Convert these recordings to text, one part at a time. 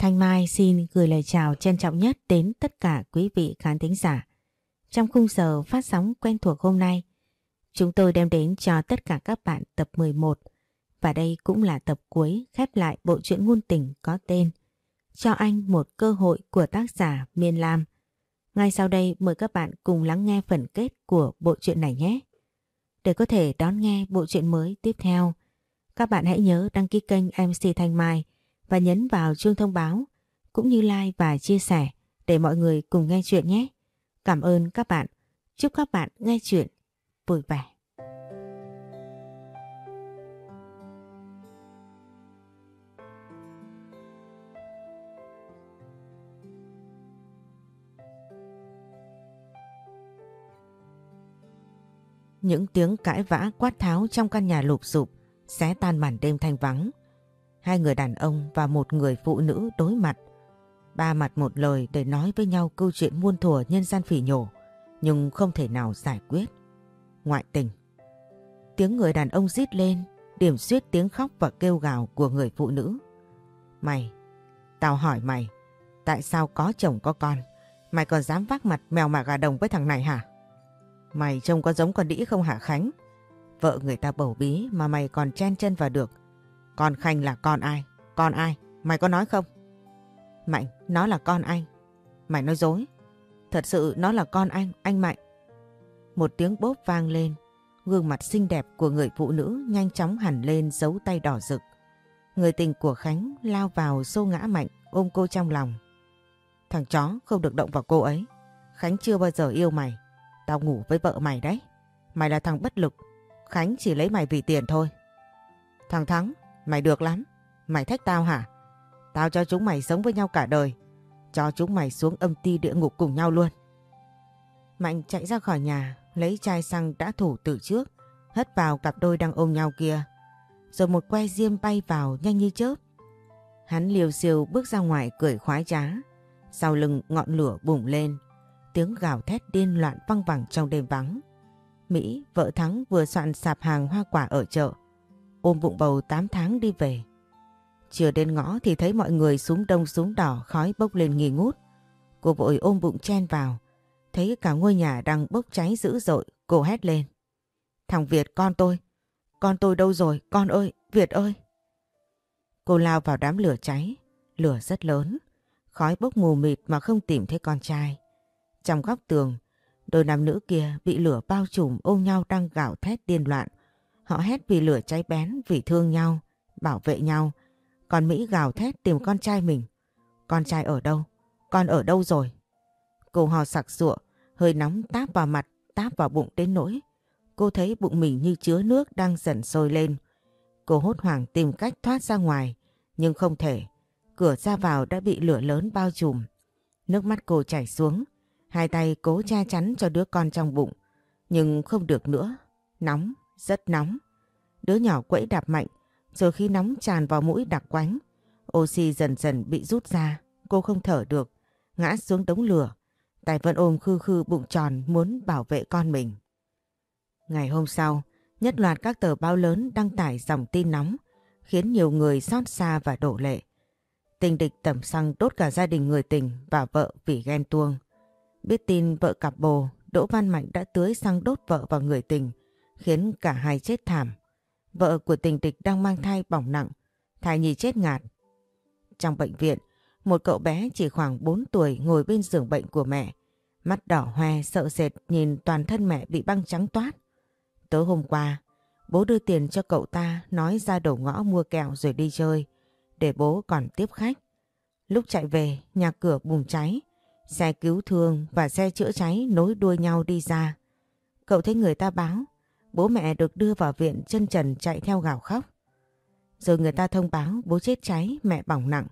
Thanh Mai xin gửi lời chào trân trọng nhất đến tất cả quý vị khán thính giả. Trong khung giờ phát sóng quen thuộc hôm nay, chúng tôi đem đến cho tất cả các bạn tập 11 và đây cũng là tập cuối khép lại bộ truyện ngôn tình có tên Cho anh một cơ hội của tác giả Miên Lam. Ngay sau đây mời các bạn cùng lắng nghe phần kết của bộ truyện này nhé. Để có thể đón nghe bộ truyện mới tiếp theo, các bạn hãy nhớ đăng ký kênh MC Thanh Mai và nhấn vào chuông thông báo, cũng như like và chia sẻ để mọi người cùng nghe chuyện nhé. Cảm ơn các bạn. Chúc các bạn nghe chuyện vui vẻ. Những tiếng cãi vã quát tháo trong căn nhà lụp sụp xé tan màn đêm thanh vắng. Hai người đàn ông và một người phụ nữ đối mặt. Ba mặt một lời để nói với nhau câu chuyện muôn thuở nhân gian phỉ nhổ, nhưng không thể nào giải quyết. Ngoại tình. Tiếng người đàn ông rít lên, điểm xuyết tiếng khóc và kêu gào của người phụ nữ. Mày, tao hỏi mày, tại sao có chồng có con, mày còn dám vác mặt mèo mà gà đồng với thằng này hả? Mày trông có giống con đĩ không hả Khánh? Vợ người ta bầu bí mà mày còn chen chân vào được. Con Khanh là con ai? Con ai? Mày có nói không? Mạnh, nó là con anh. Mày nói dối. Thật sự nó là con anh, anh Mạnh. Một tiếng bốp vang lên. Gương mặt xinh đẹp của người phụ nữ nhanh chóng hẳn lên dấu tay đỏ rực. Người tình của Khánh lao vào xô ngã Mạnh ôm cô trong lòng. Thằng chó không được động vào cô ấy. Khánh chưa bao giờ yêu mày. Tao ngủ với vợ mày đấy. Mày là thằng bất lực. Khánh chỉ lấy mày vì tiền thôi. Thằng Thắng, mày được lắm. Mày thách tao hả? Tao cho chúng mày sống với nhau cả đời. Cho chúng mày xuống âm ti địa ngục cùng nhau luôn. Mạnh chạy ra khỏi nhà, lấy chai xăng đã thủ từ trước, hất vào cặp đôi đang ôm nhau kia. Rồi một que diêm bay vào nhanh như chớp. Hắn liều siêu bước ra ngoài cười khoái trá. Sau lưng ngọn lửa bùng lên, tiếng gào thét điên loạn văng vẳng trong đêm vắng. Mỹ, vợ Thắng vừa soạn sạp hàng hoa quả ở chợ, ôm bụng bầu 8 tháng đi về. Chưa đến ngõ thì thấy mọi người súng đông súng đỏ khói bốc lên nghi ngút. Cô vội ôm bụng chen vào, thấy cả ngôi nhà đang bốc cháy dữ dội, cô hét lên. Thằng Việt con tôi, con tôi đâu rồi, con ơi, Việt ơi. Cô lao vào đám lửa cháy, lửa rất lớn, khói bốc mù mịt mà không tìm thấy con trai. Trong góc tường, đôi nam nữ kia bị lửa bao trùm ôm nhau đang gào thét điên loạn. Họ hét vì lửa cháy bén, vì thương nhau, bảo vệ nhau. Còn Mỹ gào thét tìm con trai mình. Con trai ở đâu? Con ở đâu rồi? Cô hò sặc sụa, hơi nóng táp vào mặt, táp vào bụng đến nỗi. Cô thấy bụng mình như chứa nước đang dần sôi lên. Cô hốt hoảng tìm cách thoát ra ngoài, nhưng không thể. Cửa ra vào đã bị lửa lớn bao trùm. Nước mắt cô chảy xuống, Hai tay cố che chắn cho đứa con trong bụng. Nhưng không được nữa. Nóng, rất nóng. Đứa nhỏ quẫy đạp mạnh, rồi khi nóng tràn vào mũi đặc quánh. Oxy dần dần bị rút ra, cô không thở được, ngã xuống đống lửa. Tài vẫn ôm khư khư bụng tròn muốn bảo vệ con mình. Ngày hôm sau, nhất loạt các tờ báo lớn đăng tải dòng tin nóng, khiến nhiều người xót xa và đổ lệ. Tình địch tẩm xăng đốt cả gia đình người tình và vợ vì ghen tuông. Biết tin vợ cặp bồ, Đỗ Văn Mạnh đã tưới xăng đốt vợ và người tình, khiến cả hai chết thảm. Vợ của tình địch đang mang thai bỏng nặng, thai nhi chết ngạt. Trong bệnh viện, một cậu bé chỉ khoảng 4 tuổi ngồi bên giường bệnh của mẹ. Mắt đỏ hoe sợ sệt nhìn toàn thân mẹ bị băng trắng toát. Tối hôm qua, bố đưa tiền cho cậu ta nói ra đầu ngõ mua kẹo rồi đi chơi, để bố còn tiếp khách. Lúc chạy về, nhà cửa bùng cháy, Xe cứu thương và xe chữa cháy nối đuôi nhau đi ra. Cậu thấy người ta báo, bố mẹ được đưa vào viện chân trần chạy theo gào khóc. Rồi người ta thông báo bố chết cháy, mẹ bỏng nặng.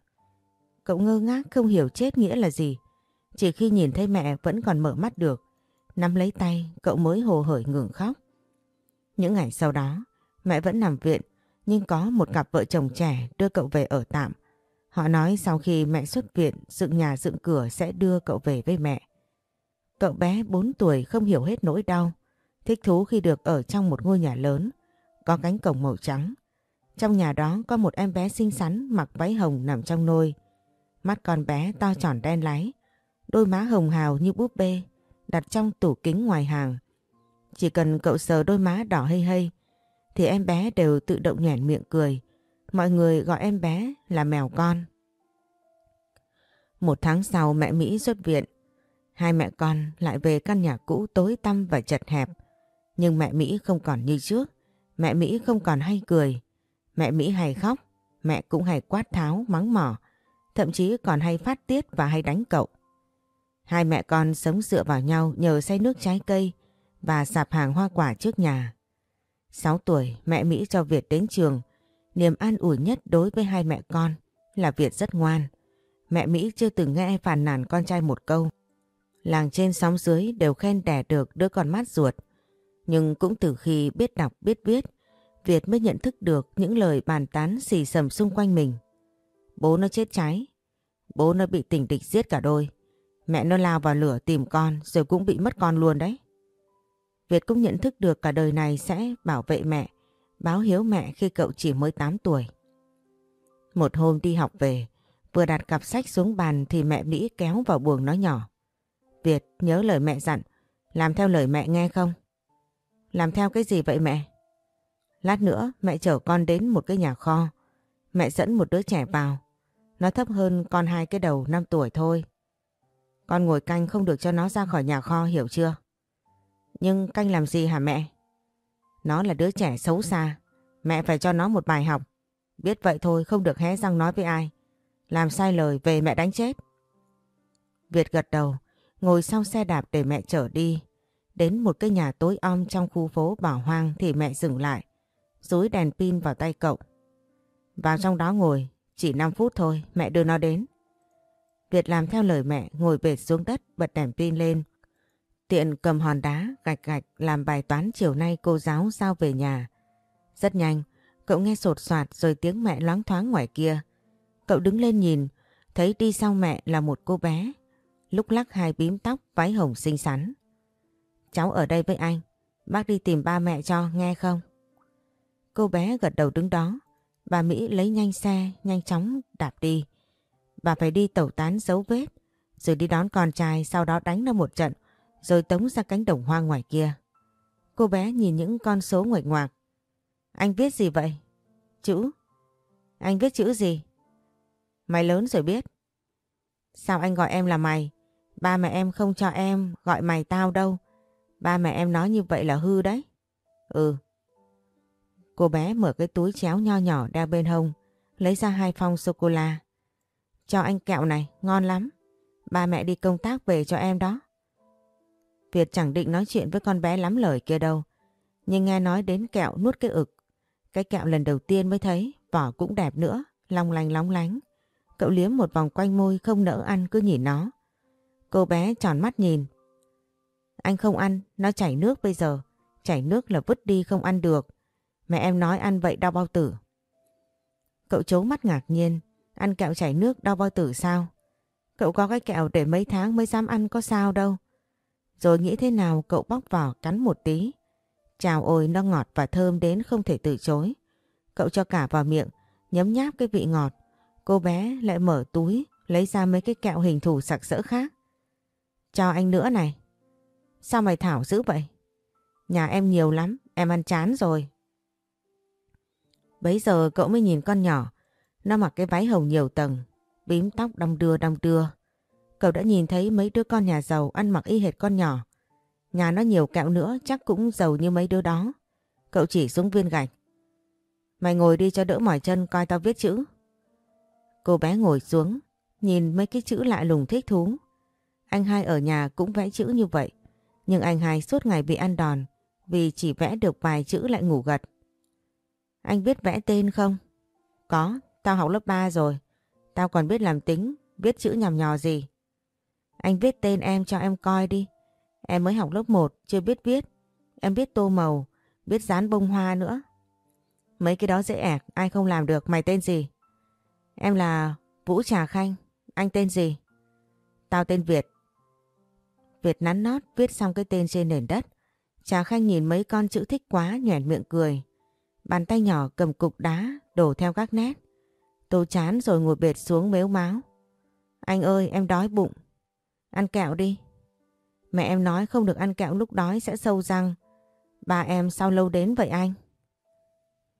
Cậu ngơ ngác không hiểu chết nghĩa là gì. Chỉ khi nhìn thấy mẹ vẫn còn mở mắt được, nắm lấy tay cậu mới hồ hởi ngừng khóc. Những ngày sau đó, mẹ vẫn nằm viện, nhưng có một cặp vợ chồng trẻ đưa cậu về ở tạm. Họ nói sau khi mẹ xuất viện, dựng nhà dựng cửa sẽ đưa cậu về với mẹ. Cậu bé 4 tuổi không hiểu hết nỗi đau, thích thú khi được ở trong một ngôi nhà lớn, có cánh cổng màu trắng. Trong nhà đó có một em bé xinh xắn mặc váy hồng nằm trong nôi. Mắt con bé to tròn đen láy, đôi má hồng hào như búp bê, đặt trong tủ kính ngoài hàng. Chỉ cần cậu sờ đôi má đỏ hây hây, thì em bé đều tự động nhoẻn miệng cười. Mọi người gọi em bé là mèo con. Một tháng sau mẹ Mỹ xuất viện, hai mẹ con lại về căn nhà cũ tối tăm và chật hẹp. Nhưng mẹ Mỹ không còn như trước, mẹ Mỹ không còn hay cười, mẹ Mỹ hay khóc, mẹ cũng hay quát tháo, mắng mỏ, thậm chí còn hay phát tiết và hay đánh cậu. Hai mẹ con sống dựa vào nhau nhờ xây nước trái cây và sạp hàng hoa quả trước nhà. 6 tuổi mẹ Mỹ cho Việt đến trường, niềm an ủi nhất đối với hai mẹ con là Việt rất ngoan. Mẹ Mỹ chưa từng nghe phàn nàn con trai một câu. Làng trên sóng dưới đều khen đẻ được đứa con mát ruột. Nhưng cũng từ khi biết đọc biết viết, Việt mới nhận thức được những lời bàn tán xì xầm xung quanh mình. Bố nó chết cháy, bố nó bị tình địch giết cả đôi. Mẹ nó lao vào lửa tìm con rồi cũng bị mất con luôn đấy. Việt cũng nhận thức được cả đời này sẽ bảo vệ mẹ, báo hiếu mẹ khi cậu chỉ mới 8 tuổi. Một hôm đi học về, vừa đặt cặp sách xuống bàn thì mẹ Mỹ kéo vào buồng nói nhỏ. Việt nhớ lời mẹ dặn, làm theo lời mẹ nghe không? Làm theo cái gì vậy mẹ? Lát nữa mẹ chở con đến một cái nhà kho. Mẹ dẫn một đứa trẻ vào. Nó thấp hơn con hai cái đầu 5 tuổi thôi. Con ngồi canh không được cho nó ra khỏi nhà kho hiểu chưa? Nhưng canh làm gì hả mẹ? Nó là đứa trẻ xấu xa. Mẹ phải cho nó một bài học. Biết vậy thôi không được hé răng nói với ai. Làm sai lời về mẹ đánh chết. Việt gật đầu, ngồi sau xe đạp để mẹ chở đi. Đến một cái nhà tối om trong khu phố bỏ hoang thì mẹ dừng lại. dúi đèn pin vào tay cậu. Vào trong đó ngồi, chỉ 5 phút thôi, mẹ đưa nó đến. Việt làm theo lời mẹ, ngồi bệt xuống đất, bật đèn pin lên. Tiện cầm hòn đá, gạch gạch làm bài toán chiều nay cô giáo giao về nhà. Rất nhanh, cậu nghe sột soạt rồi tiếng mẹ loáng thoáng ngoài kia. Cậu đứng lên nhìn, thấy đi sau mẹ là một cô bé. Lúc lắc hai bím tóc, váy hồng xinh xắn. Cháu ở đây với anh, bác đi tìm ba mẹ cho, nghe không? Cô bé gật đầu đứng đó. Bà Mỹ lấy nhanh xe, nhanh chóng đạp đi. Bà phải đi tẩu tán dấu vết, rồi đi đón con trai sau đó đánh nó một trận, rồi tống ra cánh đồng hoang ngoài kia. Cô bé nhìn những con số ngoạch ngoạc. Anh viết gì vậy? Chữ. Anh viết chữ gì? Mày lớn rồi biết. Sao anh gọi em là mày? Ba mẹ em không cho em gọi mày tao đâu. Ba mẹ em nói như vậy là hư đấy. Ừ. Cô bé mở cái túi chéo nho nhỏ đeo bên hông, lấy ra hai phong sô-cô-la. Cho anh kẹo này, ngon lắm. Ba mẹ đi công tác về cho em đó. Việt chẳng định nói chuyện với con bé lắm lời kia đâu. Nhưng nghe nói đến kẹo nuốt cái ực. Cái kẹo lần đầu tiên mới thấy, vỏ cũng đẹp nữa, long lanh lóng lánh. Cậu liếm một vòng quanh môi không nỡ ăn cứ nhìn nó. Cô bé tròn mắt nhìn. Anh không ăn, nó chảy nước bây giờ. Chảy nước là vứt đi không ăn được. Mẹ em nói ăn vậy đau bao tử. Cậu chố mắt ngạc nhiên. Ăn kẹo chảy nước đau bao tử sao? Cậu có cái kẹo để mấy tháng mới dám ăn có sao đâu. Rồi nghĩ thế nào cậu bóc vỏ cắn một tí. Chào ôi nó ngọt và thơm đến không thể từ chối. Cậu cho cả vào miệng, nhấm nháp cái vị ngọt. Cô bé lại mở túi, lấy ra mấy cái kẹo hình thù sặc sỡ khác. Cho anh nữa này. Sao mày Thảo dữ vậy? Nhà em nhiều lắm, em ăn chán rồi. Bấy giờ cậu mới nhìn con nhỏ. Nó mặc cái váy hồng nhiều tầng, bím tóc đong đưa đong đưa. Cậu đã nhìn thấy mấy đứa con nhà giàu ăn mặc y hệt con nhỏ. Nhà nó nhiều kẹo nữa chắc cũng giàu như mấy đứa đó. Cậu chỉ xuống viên gạch. Mày ngồi đi cho đỡ mỏi chân coi tao viết chữ. Cô bé ngồi xuống, nhìn mấy cái chữ lại lùng thích thú. Anh hai ở nhà cũng vẽ chữ như vậy. Nhưng anh hai suốt ngày bị ăn đòn vì chỉ vẽ được vài chữ lại ngủ gật. Anh biết vẽ tên không? Có, tao học lớp 3 rồi. Tao còn biết làm tính, viết chữ nhằm nhò gì. Anh viết tên em cho em coi đi. Em mới học lớp 1, chưa biết viết. Em biết tô màu, biết dán bông hoa nữa. Mấy cái đó dễ ẻc, ai không làm được, mày tên gì? Em là Vũ Trà Khanh, anh tên gì? Tao tên Việt. Việt nắn nót viết xong cái tên trên nền đất. Trà Khanh nhìn mấy con chữ thích quá, nhoẻn miệng cười. Bàn tay nhỏ cầm cục đá, đổ theo các nét. Tô chán rồi ngồi bệt xuống mếu máu. Anh ơi, em đói bụng. Ăn kẹo đi. Mẹ em nói không được ăn kẹo lúc đói sẽ sâu răng. Ba em sao lâu đến vậy anh?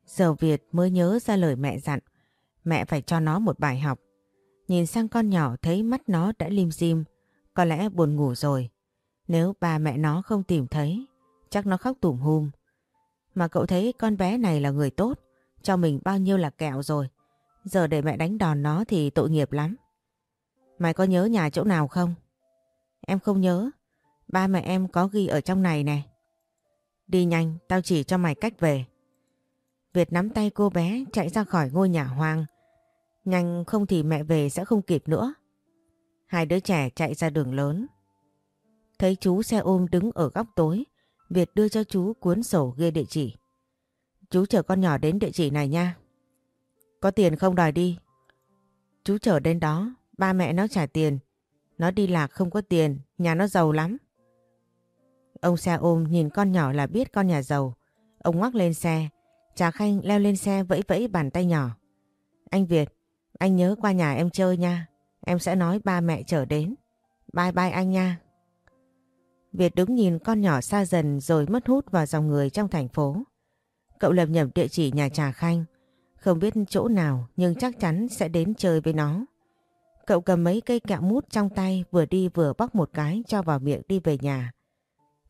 Giờ Việt mới nhớ ra lời mẹ dặn. Mẹ phải cho nó một bài học. Nhìn sang con nhỏ thấy mắt nó đã lim dim. Có lẽ buồn ngủ rồi. Nếu ba mẹ nó không tìm thấy, chắc nó khóc tủm hùm. Mà cậu thấy con bé này là người tốt, cho mình bao nhiêu là kẹo rồi. Giờ để mẹ đánh đòn nó thì tội nghiệp lắm. Mày có nhớ nhà chỗ nào không? Em không nhớ. Ba mẹ em có ghi ở trong này nè. Đi nhanh, tao chỉ cho mày cách về. Việt nắm tay cô bé chạy ra khỏi ngôi nhà hoang. Nhanh không thì mẹ về sẽ không kịp nữa. Hai đứa trẻ chạy ra đường lớn. Thấy chú xe ôm đứng ở góc tối, Việt đưa cho chú cuốn sổ ghi địa chỉ. Chú chở con nhỏ đến địa chỉ này nha. Có tiền không đòi đi. Chú chở đến đó, ba mẹ nó trả tiền. Nó đi lạc không có tiền, nhà nó giàu lắm. Ông xe ôm nhìn con nhỏ là biết con nhà giàu. Ông ngoắc lên xe, Trà Khanh leo lên xe vẫy vẫy bàn tay nhỏ. Anh Việt, anh nhớ qua nhà em chơi nha. Em sẽ nói ba mẹ chở đến. Bye bye anh nha. Việt đứng nhìn con nhỏ xa dần rồi mất hút vào dòng người trong thành phố. Cậu lầm nhầm địa chỉ nhà Trà Khanh. Không biết chỗ nào nhưng chắc chắn sẽ đến chơi với nó. Cậu cầm mấy cây kẹo mút trong tay vừa đi vừa bóc một cái cho vào miệng đi về nhà.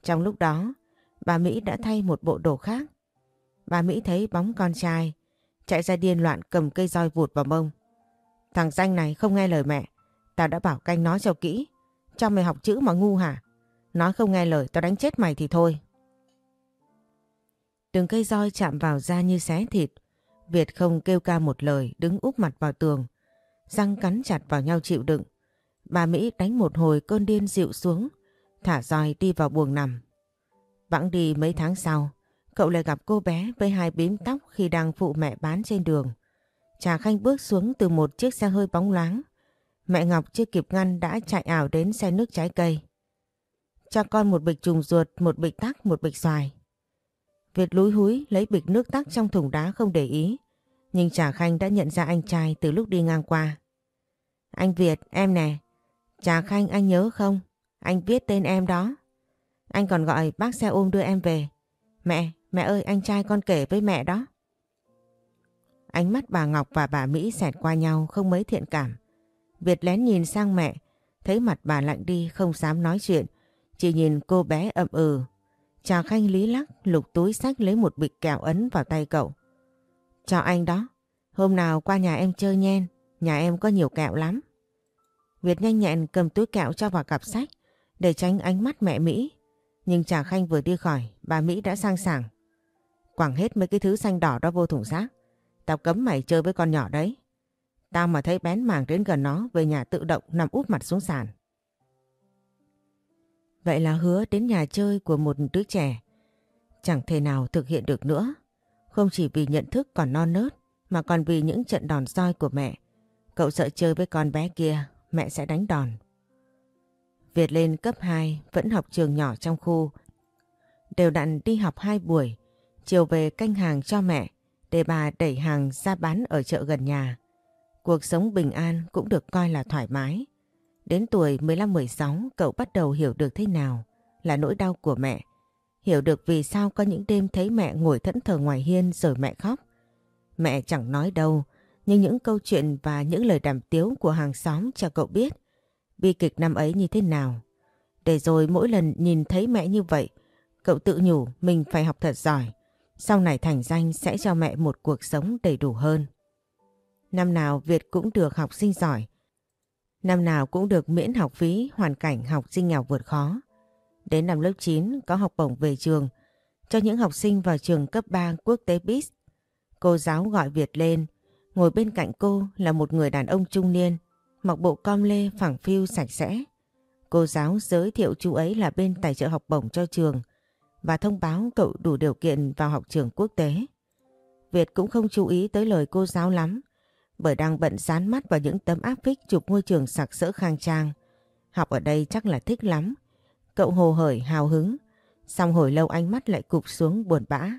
Trong lúc đó, bà Mỹ đã thay một bộ đồ khác. Bà Mỹ thấy bóng con trai, chạy ra điên loạn cầm cây roi vụt vào mông. Thằng danh này không nghe lời mẹ, tao đã bảo canh nói cho kỹ. Cho mày học chữ mà ngu hả? Nói không nghe lời tao đánh chết mày thì thôi. Từng cây roi chạm vào da như xé thịt. Việt không kêu ca một lời đứng úp mặt vào tường. Răng cắn chặt vào nhau chịu đựng. Bà Mỹ đánh một hồi cơn điên dịu xuống. Thả roi đi vào buồng nằm. Vãng đi mấy tháng sau. Cậu lại gặp cô bé với hai bím tóc khi đang phụ mẹ bán trên đường. Trà Khanh bước xuống từ một chiếc xe hơi bóng loáng. Mẹ Ngọc chưa kịp ngăn đã chạy ảo đến xe nước trái cây. Cho con một bịch trùng ruột, một bịch tắc, một bịch xoài. Việt lúi húi lấy bịch nước tắc trong thùng đá không để ý. Nhưng Trà Khanh đã nhận ra anh trai từ lúc đi ngang qua. Anh Việt, em nè. Trà Khanh anh nhớ không? Anh viết tên em đó. Anh còn gọi bác xe ôm đưa em về. Mẹ, mẹ ơi anh trai con kể với mẹ đó. Ánh mắt bà Ngọc và bà Mỹ xẹt qua nhau không mấy thiện cảm. Việt lén nhìn sang mẹ, thấy mặt bà lạnh đi không dám nói chuyện, chỉ nhìn cô bé ậm ừ. Chào Khanh lý lắc lục túi sách lấy một bịch kẹo ấn vào tay cậu. Chào anh đó, hôm nào qua nhà em chơi nhen, nhà em có nhiều kẹo lắm. Việt nhanh nhẹn cầm túi kẹo cho vào cặp sách để tránh ánh mắt mẹ Mỹ. Nhưng Trà Khanh vừa đi khỏi, bà Mỹ đã sang sảng. Quảng hết mấy cái thứ xanh đỏ đó vô thùng rác. Tao cấm mày chơi với con nhỏ đấy. Tao mà thấy bén mảng đến gần nó về nhà tự động nằm úp mặt xuống sàn. Vậy là hứa đến nhà chơi của một đứa trẻ. Chẳng thể nào thực hiện được nữa. Không chỉ vì nhận thức còn non nớt mà còn vì những trận đòn roi của mẹ. Cậu sợ chơi với con bé kia, mẹ sẽ đánh đòn. Việt lên cấp 2 vẫn học trường nhỏ trong khu. Đều đặn đi học hai buổi, chiều về canh hàng cho mẹ để bà đẩy hàng ra bán ở chợ gần nhà. Cuộc sống bình an cũng được coi là thoải mái. Đến tuổi 15-16 cậu bắt đầu hiểu được thế nào là nỗi đau của mẹ. Hiểu được vì sao có những đêm thấy mẹ ngồi thẫn thờ ngoài hiên rồi mẹ khóc. Mẹ chẳng nói đâu, nhưng những câu chuyện và những lời đàm tiếu của hàng xóm cho cậu biết bi kịch năm ấy như thế nào. Để rồi mỗi lần nhìn thấy mẹ như vậy, cậu tự nhủ mình phải học thật giỏi. Sau này thành danh sẽ cho mẹ một cuộc sống đầy đủ hơn. Năm nào Việt cũng được học sinh giỏi. Năm nào cũng được miễn học phí hoàn cảnh học sinh nghèo vượt khó. Đến năm lớp 9 có học bổng về trường cho những học sinh vào trường cấp 3 quốc tế BIS. Cô giáo gọi Việt lên, ngồi bên cạnh cô là một người đàn ông trung niên, mặc bộ com lê phẳng phiu sạch sẽ. Cô giáo giới thiệu chú ấy là bên tài trợ học bổng cho trường và thông báo cậu đủ điều kiện vào học trường quốc tế. Việt cũng không chú ý tới lời cô giáo lắm bởi đang bận dán mắt vào những tấm áp phích chụp ngôi trường sặc sỡ khang trang. Học ở đây chắc là thích lắm. Cậu hồ hởi hào hứng, xong hồi lâu ánh mắt lại cụp xuống buồn bã.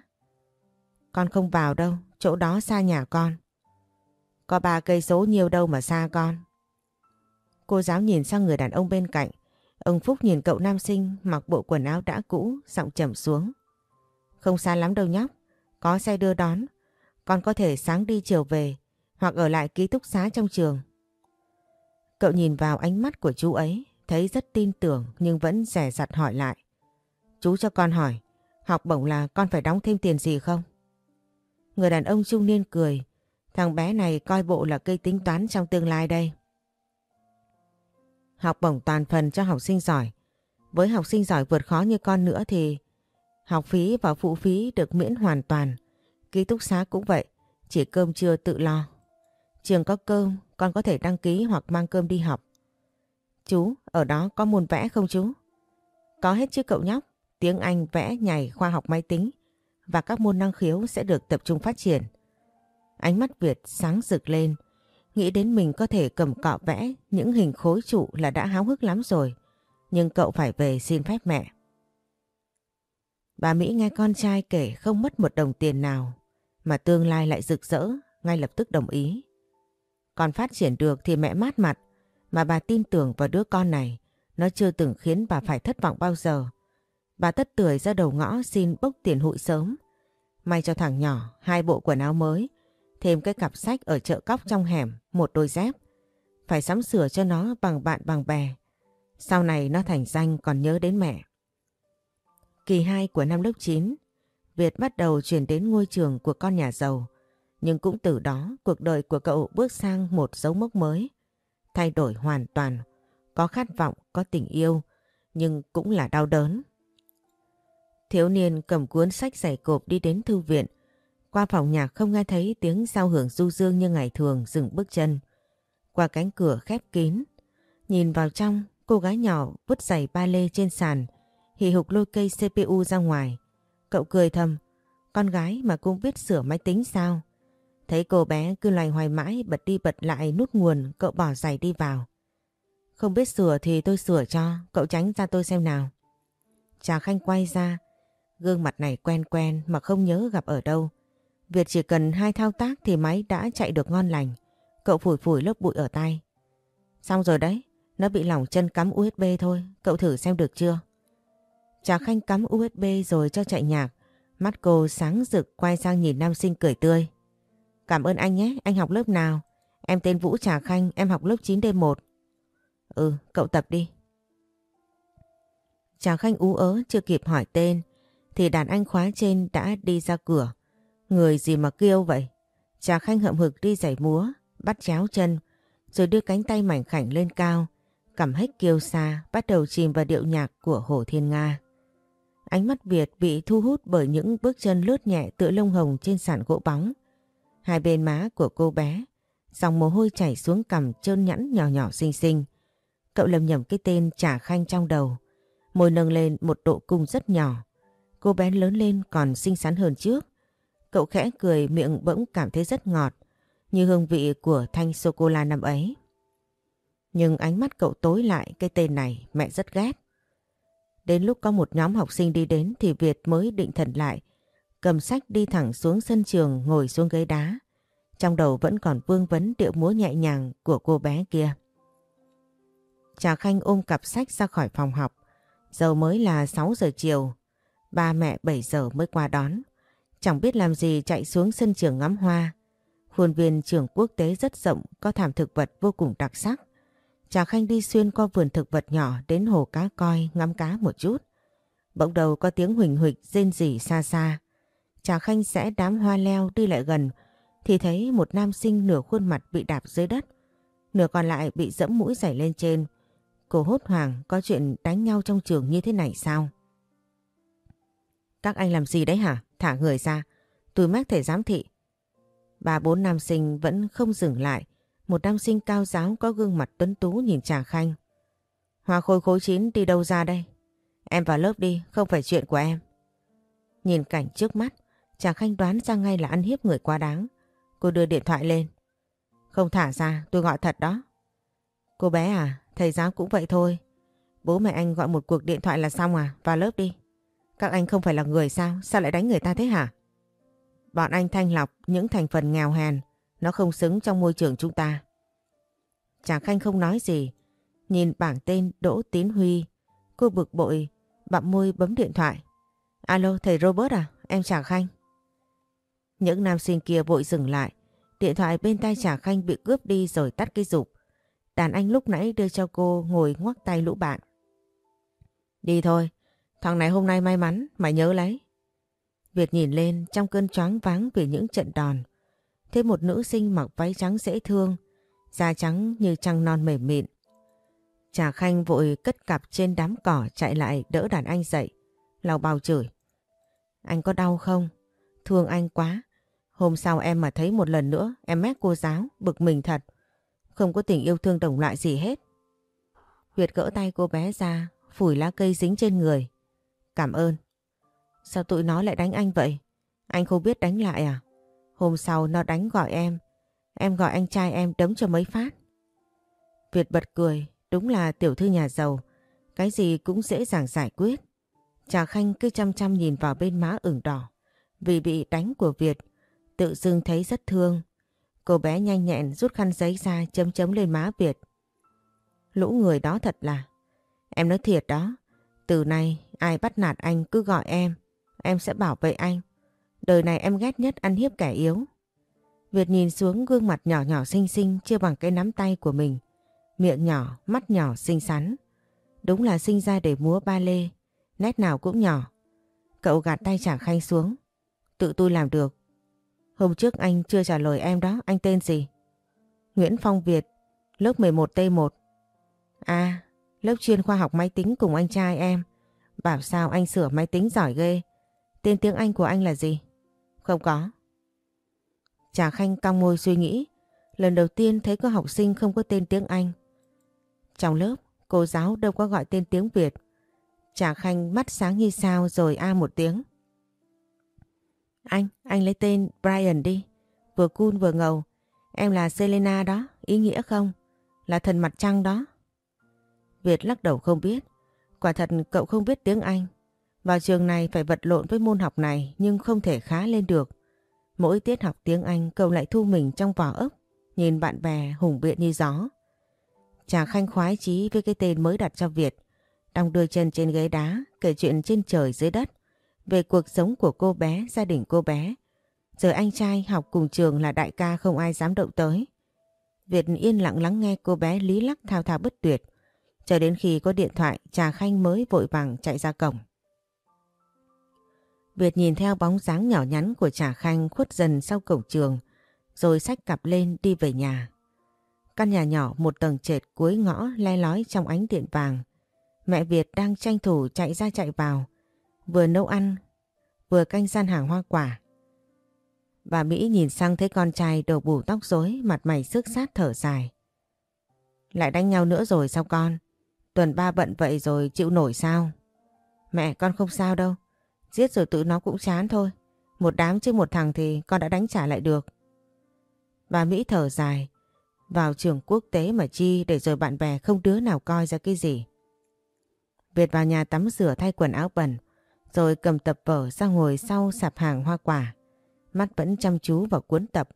Con không vào đâu, chỗ đó xa nhà con. Có ba cây số nhiều đâu mà xa con. Cô giáo nhìn sang người đàn ông bên cạnh. Ông Phúc nhìn cậu nam sinh mặc bộ quần áo đã cũ, giọng trầm xuống. Không xa lắm đâu nhóc, có xe đưa đón. Con có thể sáng đi chiều về hoặc ở lại ký túc xá trong trường. Cậu nhìn vào ánh mắt của chú ấy, thấy rất tin tưởng nhưng vẫn rẻ rặt hỏi lại. Chú cho con hỏi, học bổng là con phải đóng thêm tiền gì không? Người đàn ông trung niên cười, thằng bé này coi bộ là cây tính toán trong tương lai đây. Học bổng toàn phần cho học sinh giỏi. Với học sinh giỏi vượt khó như con nữa thì học phí và phụ phí được miễn hoàn toàn. Ký túc xá cũng vậy, chỉ cơm trưa tự lo. Trường có cơm, con có thể đăng ký hoặc mang cơm đi học. Chú, ở đó có môn vẽ không chú? Có hết chứ cậu nhóc. Tiếng Anh, vẽ, nhảy, khoa học máy tính và các môn năng khiếu sẽ được tập trung phát triển. Ánh mắt Việt sáng rực lên, nghĩ đến mình có thể cầm cọ vẽ những hình khối trụ là đã háo hức lắm rồi. Nhưng cậu phải về xin phép mẹ. Bà Mỹ nghe con trai kể không mất một đồng tiền nào mà tương lai lại rực rỡ, ngay lập tức đồng ý. Còn phát triển được thì mẹ mát mặt, mà bà tin tưởng vào đứa con này, nó chưa từng khiến bà phải thất vọng bao giờ. Bà tất tưởi ra đầu ngõ xin bốc tiền hụi sớm. May cho thằng nhỏ hai bộ quần áo mới, thêm cái cặp sách ở chợ cóc trong hẻm, một đôi dép. Phải sắm sửa cho nó bằng bạn bằng bè. Sau này nó thành danh còn nhớ đến mẹ. Kỳ 2 của năm lớp 9, Việt bắt đầu chuyển đến ngôi trường của con nhà giàu. Nhưng cũng từ đó cuộc đời của cậu bước sang một dấu mốc mới. Thay đổi hoàn toàn, có khát vọng, có tình yêu, nhưng cũng là đau đớn. Thiếu niên cầm cuốn sách giày cộp đi đến thư viện. Qua phòng nhạc không nghe thấy tiếng giao hưởng du dương như ngày thường dừng bước chân. Qua cánh cửa khép kín. Nhìn vào trong, cô gái nhỏ vứt giày ba lê trên sàn, hì hục lôi cây CPU ra ngoài. Cậu cười thầm, con gái mà cũng biết sửa máy tính sao? Thấy cô bé cứ loay hoay mãi bật đi bật lại nút nguồn, cậu bỏ giày đi vào. Không biết sửa thì tôi sửa cho, cậu tránh ra tôi xem nào. Trà Khanh quay ra, Gương mặt này quen quen mà không nhớ gặp ở đâu. Việt chỉ cần hai thao tác thì máy đã chạy được ngon lành. Cậu phủi phủi lớp bụi ở tay. Xong rồi đấy, nó bị lỏng chân cắm USB thôi, cậu thử xem được chưa? Trà Khanh cắm USB rồi cho chạy nhạc. Mắt cô sáng rực quay sang nhìn nam sinh cười tươi. Cảm ơn anh nhé, anh học lớp nào? Em tên Vũ Trà Khanh, em học lớp 9D1. Ừ, cậu tập đi. Trà Khanh ú ớ chưa kịp hỏi tên thì đàn anh khóa trên đã đi ra cửa. Người gì mà kêu vậy? Trà Khanh hậm hực đi giày múa, bắt chéo chân, rồi đưa cánh tay mảnh khảnh lên cao, cầm hết kiêu xa, bắt đầu chìm vào điệu nhạc của Hồ Thiên Nga. Ánh mắt Việt bị thu hút bởi những bước chân lướt nhẹ tựa lông hồng trên sàn gỗ bóng. Hai bên má của cô bé, dòng mồ hôi chảy xuống cằm trơn nhẵn nhỏ nhỏ xinh xinh. Cậu lầm nhầm cái tên Trà Khanh trong đầu, môi nâng lên một độ cung rất nhỏ. Cô bé lớn lên còn xinh xắn hơn trước. Cậu khẽ cười miệng bỗng cảm thấy rất ngọt, như hương vị của thanh sô-cô-la năm ấy. Nhưng ánh mắt cậu tối lại cái tên này mẹ rất ghét. Đến lúc có một nhóm học sinh đi đến thì Việt mới định thần lại, cầm sách đi thẳng xuống sân trường ngồi xuống ghế đá. Trong đầu vẫn còn vương vấn điệu múa nhẹ nhàng của cô bé kia. Trà Khanh ôm cặp sách ra khỏi phòng học. Giờ mới là 6 giờ chiều, Ba mẹ 7 giờ mới qua đón. Chẳng biết làm gì chạy xuống sân trường ngắm hoa. Khuôn viên trường quốc tế rất rộng, có thảm thực vật vô cùng đặc sắc. Trà Khanh đi xuyên qua vườn thực vật nhỏ đến hồ cá coi ngắm cá một chút. Bỗng đầu có tiếng huỳnh huỳnh rên rỉ xa xa. Trà Khanh sẽ đám hoa leo đi lại gần thì thấy một nam sinh nửa khuôn mặt bị đạp dưới đất. Nửa còn lại bị dẫm mũi giày lên trên. Cô hốt hoảng có chuyện đánh nhau trong trường như thế này sao? Các anh làm gì đấy hả? Thả người ra. Tôi mách thể giám thị. Ba bốn nam sinh vẫn không dừng lại. Một nam sinh cao giáo có gương mặt tuấn tú nhìn Trà Khanh. Hoa khôi khối chín đi đâu ra đây? Em vào lớp đi, không phải chuyện của em. Nhìn cảnh trước mắt, Trà Khanh đoán ra ngay là ăn hiếp người quá đáng. Cô đưa điện thoại lên. Không thả ra, tôi gọi thật đó. Cô bé à, thầy giáo cũng vậy thôi. Bố mẹ anh gọi một cuộc điện thoại là xong à, vào lớp đi. Các anh không phải là người sao? Sao lại đánh người ta thế hả? Bọn anh thanh lọc những thành phần nghèo hèn. Nó không xứng trong môi trường chúng ta. Chàng Khanh không nói gì. nhìn bảng tên Đỗ Tín Huy. Cô bực bội, bặm môi bấm điện thoại. Alo, thầy Robert à? Em Trà Khanh. Những nam sinh kia vội dừng lại. Điện thoại bên tay Trà Khanh bị cướp đi rồi tắt cái rụp. Đàn anh lúc nãy đưa cho cô ngồi ngoắc tay lũ bạn. Đi thôi, thằng này hôm nay may mắn, mày nhớ lấy. Việt nhìn lên trong cơn choáng váng vì những trận đòn. Thấy một nữ sinh mặc váy trắng dễ thương, da trắng như trăng non mềm mịn. Trà Khanh vội cất cặp trên đám cỏ chạy lại đỡ đàn anh dậy. Lau bao chửi. Anh có đau không? Thương anh quá. Hôm sau em mà thấy một lần nữa em mét cô giáo, bực mình thật. Không có tình yêu thương đồng loại gì hết. Việt gỡ tay cô bé ra, phủi lá cây dính trên người. Cảm ơn. Sao tụi nó lại đánh anh vậy? Anh không biết đánh lại à? Hôm sau nó đánh gọi em. Em gọi anh trai em đấm cho mấy phát. Việt bật cười, đúng là tiểu thư nhà giàu. Cái gì cũng dễ dàng giải quyết. Trà Khanh cứ chăm chăm nhìn vào bên má ửng đỏ. Vì bị đánh của Việt, tự dưng thấy rất thương. Cô bé nhanh nhẹn rút khăn giấy ra chấm chấm lên má Việt. Lũ người đó thật là... Em nói thiệt đó, từ nay ai bắt nạt anh cứ gọi em. Em sẽ bảo vệ anh. Đời này em ghét nhất ăn hiếp kẻ yếu. Việt nhìn xuống gương mặt nhỏ nhỏ xinh xinh chưa bằng cái nắm tay của mình. Miệng nhỏ, mắt nhỏ xinh xắn. Đúng là sinh ra để múa ba lê. Nét nào cũng nhỏ. Cậu gạt tay trả khanh xuống. Tự tôi làm được. Hôm trước anh chưa trả lời em đó, anh tên gì? Nguyễn Phong Việt, lớp 11T1. À, lớp chuyên khoa học máy tính cùng anh trai em. Bảo sao anh sửa máy tính giỏi ghê. Tên tiếng Anh của anh là gì? Không có. Trà Khanh cong môi suy nghĩ. Lần đầu tiên thấy có học sinh không có tên tiếng Anh. Trong lớp, cô giáo đâu có gọi tên tiếng Việt. Trà Khanh mắt sáng như sao rồi a một tiếng. Anh, anh lấy tên Brian đi. Vừa cool vừa ngầu. Em là Selena đó, ý nghĩa không? Là thần mặt trăng đó. Việt lắc đầu không biết. Quả thật cậu không biết tiếng Anh. Vào trường này phải vật lộn với môn học này nhưng không thể khá lên được. Mỗi tiết học tiếng Anh cậu lại thu mình trong vỏ ốc, nhìn bạn bè hùng biện như gió. Trà khanh khoái chí với cái tên mới đặt cho Việt, đong đưa chân trên ghế đá, kể chuyện trên trời dưới đất, về cuộc sống của cô bé, gia đình cô bé. Giờ anh trai học cùng trường là đại ca không ai dám động tới. Việt yên lặng lắng nghe cô bé lý lắc thao thao bất tuyệt, cho đến khi có điện thoại Trà Khanh mới vội vàng chạy ra cổng. Việt nhìn theo bóng dáng nhỏ nhắn của Trà Khanh khuất dần sau cổng trường, rồi xách cặp lên đi về nhà. Căn nhà nhỏ một tầng trệt cuối ngõ le lói trong ánh điện vàng. Mẹ Việt đang tranh thủ chạy ra chạy vào, vừa nấu ăn, vừa canh gian hàng hoa quả. Bà Mỹ nhìn sang thấy con trai đầu bù tóc rối, mặt mày sức sát thở dài. Lại đánh nhau nữa rồi sao con? Tuần ba bận vậy rồi chịu nổi sao? Mẹ con không sao đâu. Giết rồi tự nó cũng chán thôi. Một đám chứ một thằng thì con đã đánh trả lại được. Bà Mỹ thở dài. Vào trường quốc tế mà chi để rồi bạn bè không đứa nào coi ra cái gì. Việt vào nhà tắm rửa thay quần áo bẩn. Rồi cầm tập vở ra ngồi sau sạp hàng hoa quả. Mắt vẫn chăm chú vào cuốn tập.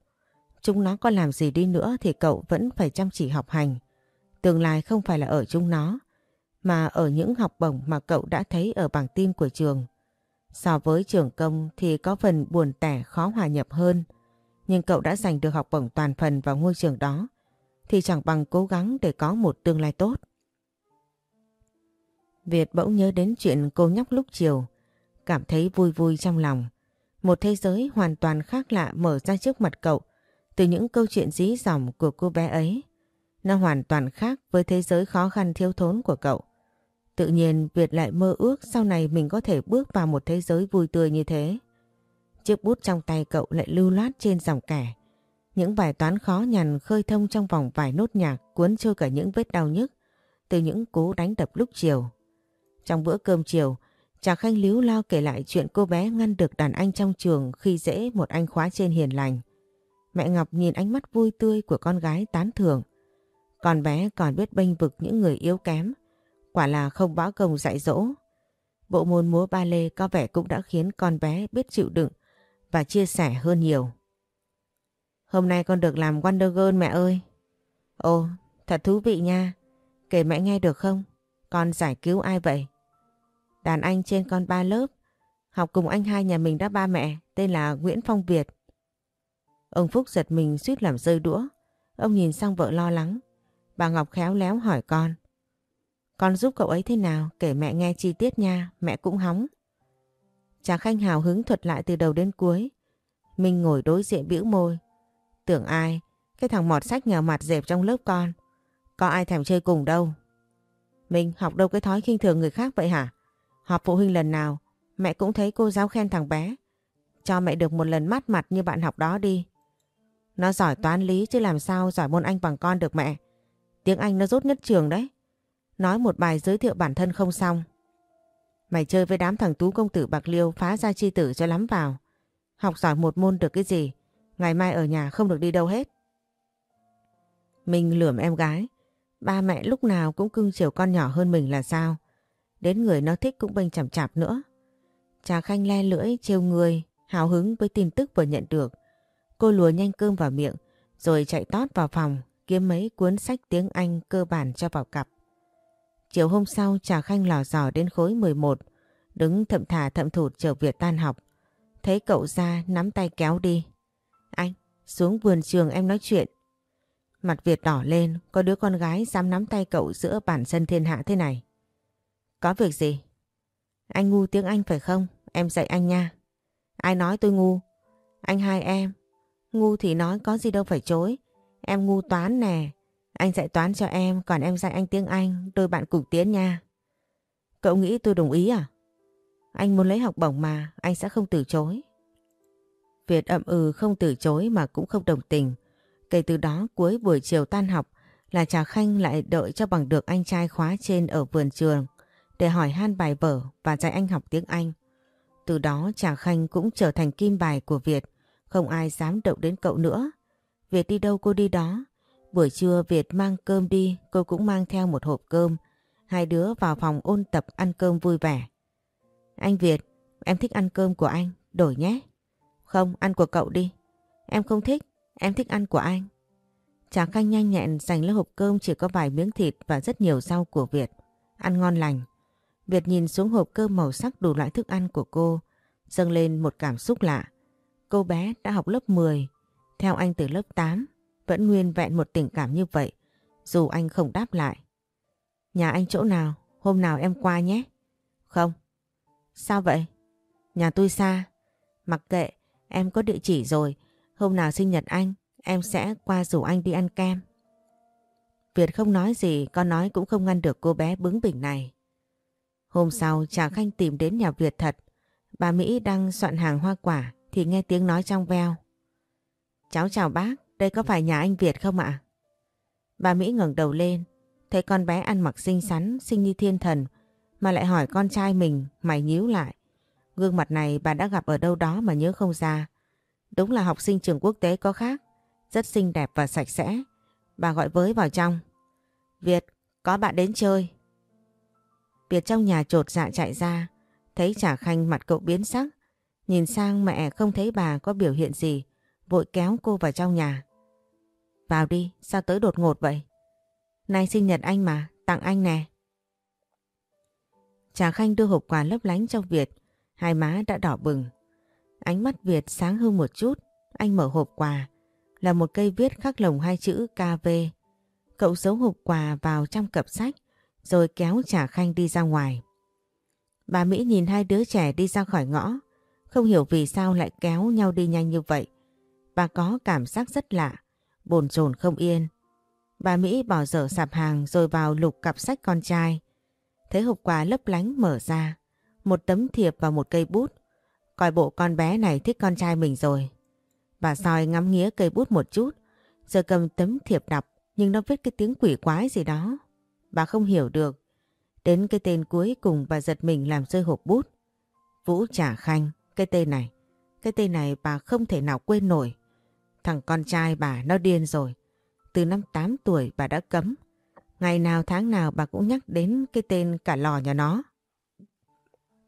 Chúng nó có làm gì đi nữa thì cậu vẫn phải chăm chỉ học hành. Tương lai không phải là ở chúng nó, mà ở những học bổng mà cậu đã thấy ở bảng tin của trường. So với trường công thì có phần buồn tẻ khó hòa nhập hơn, nhưng cậu đã giành được học bổng toàn phần vào ngôi trường đó, thì chẳng bằng cố gắng để có một tương lai tốt. Việt bỗng nhớ đến chuyện cô nhóc lúc chiều, cảm thấy vui vui trong lòng. Một thế giới hoàn toàn khác lạ mở ra trước mặt cậu từ những câu chuyện dí dỏm của cô bé ấy. Nó hoàn toàn khác với thế giới khó khăn thiếu thốn của cậu. Tự nhiên Việt lại mơ ước sau này mình có thể bước vào một thế giới vui tươi như thế. Chiếc bút trong tay cậu lại lưu loát trên dòng kẻ. Những bài toán khó nhằn khơi thông trong vòng vài nốt nhạc cuốn trôi cả những vết đau nhức từ những cú đánh đập lúc chiều. Trong bữa cơm chiều, Trà Khanh líu lo kể lại chuyện cô bé ngăn được đàn anh trong trường khi dễ một anh khóa trên hiền lành. Mẹ Ngọc nhìn ánh mắt vui tươi của con gái tán thưởng. còn bé còn biết bênh vực những người yếu kém. Quả là không võ công dạy dỗ. Bộ môn múa ba lê có vẻ cũng đã khiến con bé biết chịu đựng và chia sẻ hơn nhiều. Hôm nay con được làm Wonder Girl mẹ ơi. Ồ, thật thú vị nha. Kể mẹ nghe được không? Con giải cứu ai vậy? Đàn anh trên con ba lớp. Học cùng anh hai nhà mình đã ba mẹ, tên là Nguyễn Phong Việt. Ông Phúc giật mình suýt làm rơi đũa. Ông nhìn sang vợ lo lắng. Bà Ngọc khéo léo hỏi con. Con giúp cậu ấy thế nào? Kể mẹ nghe chi tiết nha, mẹ cũng hóng. Trà Khanh hào hứng thuật lại từ đầu đến cuối. Minh ngồi đối diện bĩu môi. Tưởng ai? Cái thằng mọt sách nghèo mặt dẹp trong lớp con. Có ai thèm chơi cùng đâu. Minh học đâu cái thói khinh thường người khác vậy hả? Họp phụ huynh lần nào, mẹ cũng thấy cô giáo khen thằng bé. Cho mẹ được một lần mắt mặt như bạn học đó đi. Nó giỏi toán lý chứ làm sao giỏi môn Anh bằng con được mẹ. Tiếng Anh nó rốt nhất trường đấy. Nói một bài giới thiệu bản thân không xong. Mày chơi với đám thằng tú công tử bạc liêu phá ra chi tử cho lắm vào. Học giỏi một môn được cái gì? Ngày mai ở nhà không được đi đâu hết. Mình lườm em gái. Ba mẹ lúc nào cũng cưng chiều con nhỏ hơn mình là sao? Đến người nó thích cũng bênh chằm chạp nữa. Trà Khanh le lưỡi trêu người, hào hứng với tin tức vừa nhận được. Cô lùa nhanh cơm vào miệng, rồi chạy tót vào phòng, kiếm mấy cuốn sách tiếng Anh cơ bản cho vào cặp. Chiều hôm sau Trà Khanh lò dò đến khối 11, đứng thậm thà thậm thụt chờ Việt tan học. Thấy cậu ra nắm tay kéo đi. Anh, xuống vườn trường em nói chuyện. Mặt Việt đỏ lên, có đứa con gái dám nắm tay cậu giữa bản sân thiên hạ thế này. Có việc gì? Anh ngu tiếng Anh phải không? Em dạy anh nha. Ai nói tôi ngu? Anh hai em. Ngu thì nói có gì đâu phải chối. Em ngu toán nè. Anh dạy toán cho em, còn em dạy anh tiếng Anh, đôi bạn cùng tiến nha. Cậu nghĩ tôi đồng ý à? Anh muốn lấy học bổng mà, anh sẽ không từ chối. Việt ậm ừ không từ chối mà cũng không đồng tình. Kể từ đó cuối buổi chiều tan học là Trà Khanh lại đợi cho bằng được anh trai khóa trên ở vườn trường để hỏi han bài vở và dạy anh học tiếng Anh. Từ đó Trà Khanh cũng trở thành kim bài của Việt, không ai dám động đến cậu nữa. Việt đi đâu cô đi đó. Buổi trưa Việt mang cơm đi, cô cũng mang theo một hộp cơm. Hai đứa vào phòng ôn tập ăn cơm vui vẻ. Anh Việt, em thích ăn cơm của anh, đổi nhé. Không, ăn của cậu đi. Em không thích, em thích ăn của anh. Trà Khanh nhanh nhẹn dành lấy hộp cơm chỉ có vài miếng thịt và rất nhiều rau của Việt. Ăn ngon lành. Việt nhìn xuống hộp cơm màu sắc đủ loại thức ăn của cô, dâng lên một cảm xúc lạ. Cô bé đã học lớp 10, theo anh từ lớp 8, vẫn nguyên vẹn một tình cảm như vậy, dù anh không đáp lại. Nhà anh chỗ nào? Hôm nào em qua nhé. Không. Sao vậy? Nhà tôi xa. Mặc kệ, em có địa chỉ rồi. Hôm nào sinh nhật anh, em sẽ qua rủ anh đi ăn kem. Việt không nói gì, con nói cũng không ngăn được cô bé bướng bỉnh này. Hôm sau Trà Khanh tìm đến nhà Việt thật. Bà Mỹ đang soạn hàng hoa quả thì nghe tiếng nói trong veo. Cháu chào bác, đây có phải nhà anh Việt không ạ? Bà Mỹ ngẩng đầu lên, thấy con bé ăn mặc xinh xắn, xinh như thiên thần, mà lại hỏi con trai mình, mày nhíu lại. Gương mặt này bà đã gặp ở đâu đó mà nhớ không ra. Đúng là học sinh trường quốc tế có khác, rất xinh đẹp và sạch sẽ. Bà gọi với vào trong. Việt, có bạn đến chơi. Việt trong nhà trột dạ chạy ra, thấy trả Khanh mặt cậu biến sắc, nhìn sang mẹ không thấy bà có biểu hiện gì, vội kéo cô vào trong nhà. Vào đi, sao tới đột ngột vậy? Nay sinh nhật anh mà, tặng anh nè. Trà Khanh đưa hộp quà lấp lánh cho Việt, hai má đã đỏ bừng. Ánh mắt Việt sáng hơn một chút, anh mở hộp quà, là một cây viết khắc lồng hai chữ KV. Cậu giấu hộp quà vào trong cặp sách, rồi kéo Trà Khanh đi ra ngoài. Bà Mỹ nhìn hai đứa trẻ đi ra khỏi ngõ, không hiểu vì sao lại kéo nhau đi nhanh như vậy. Bà có cảm giác rất lạ, bồn chồn không yên. Bà Mỹ bỏ dở sạp hàng rồi vào lục cặp sách con trai. Thấy hộp quà lấp lánh mở ra, một tấm thiệp và một cây bút. Coi bộ con bé này thích con trai mình rồi. Bà soi ngắm nghía cây bút một chút, giờ cầm tấm thiệp đọc nhưng nó viết cái tiếng quỷ quái gì đó. Bà không hiểu được. Đến cái tên cuối cùng bà giật mình làm rơi hộp bút. Vũ Trả Khanh, cái tên này. Cái tên này bà không thể nào quên nổi. Thằng con trai bà nó điên rồi. Từ năm 8 tuổi bà đã cấm. Ngày nào tháng nào bà cũng nhắc đến cái tên cả lò nhà nó.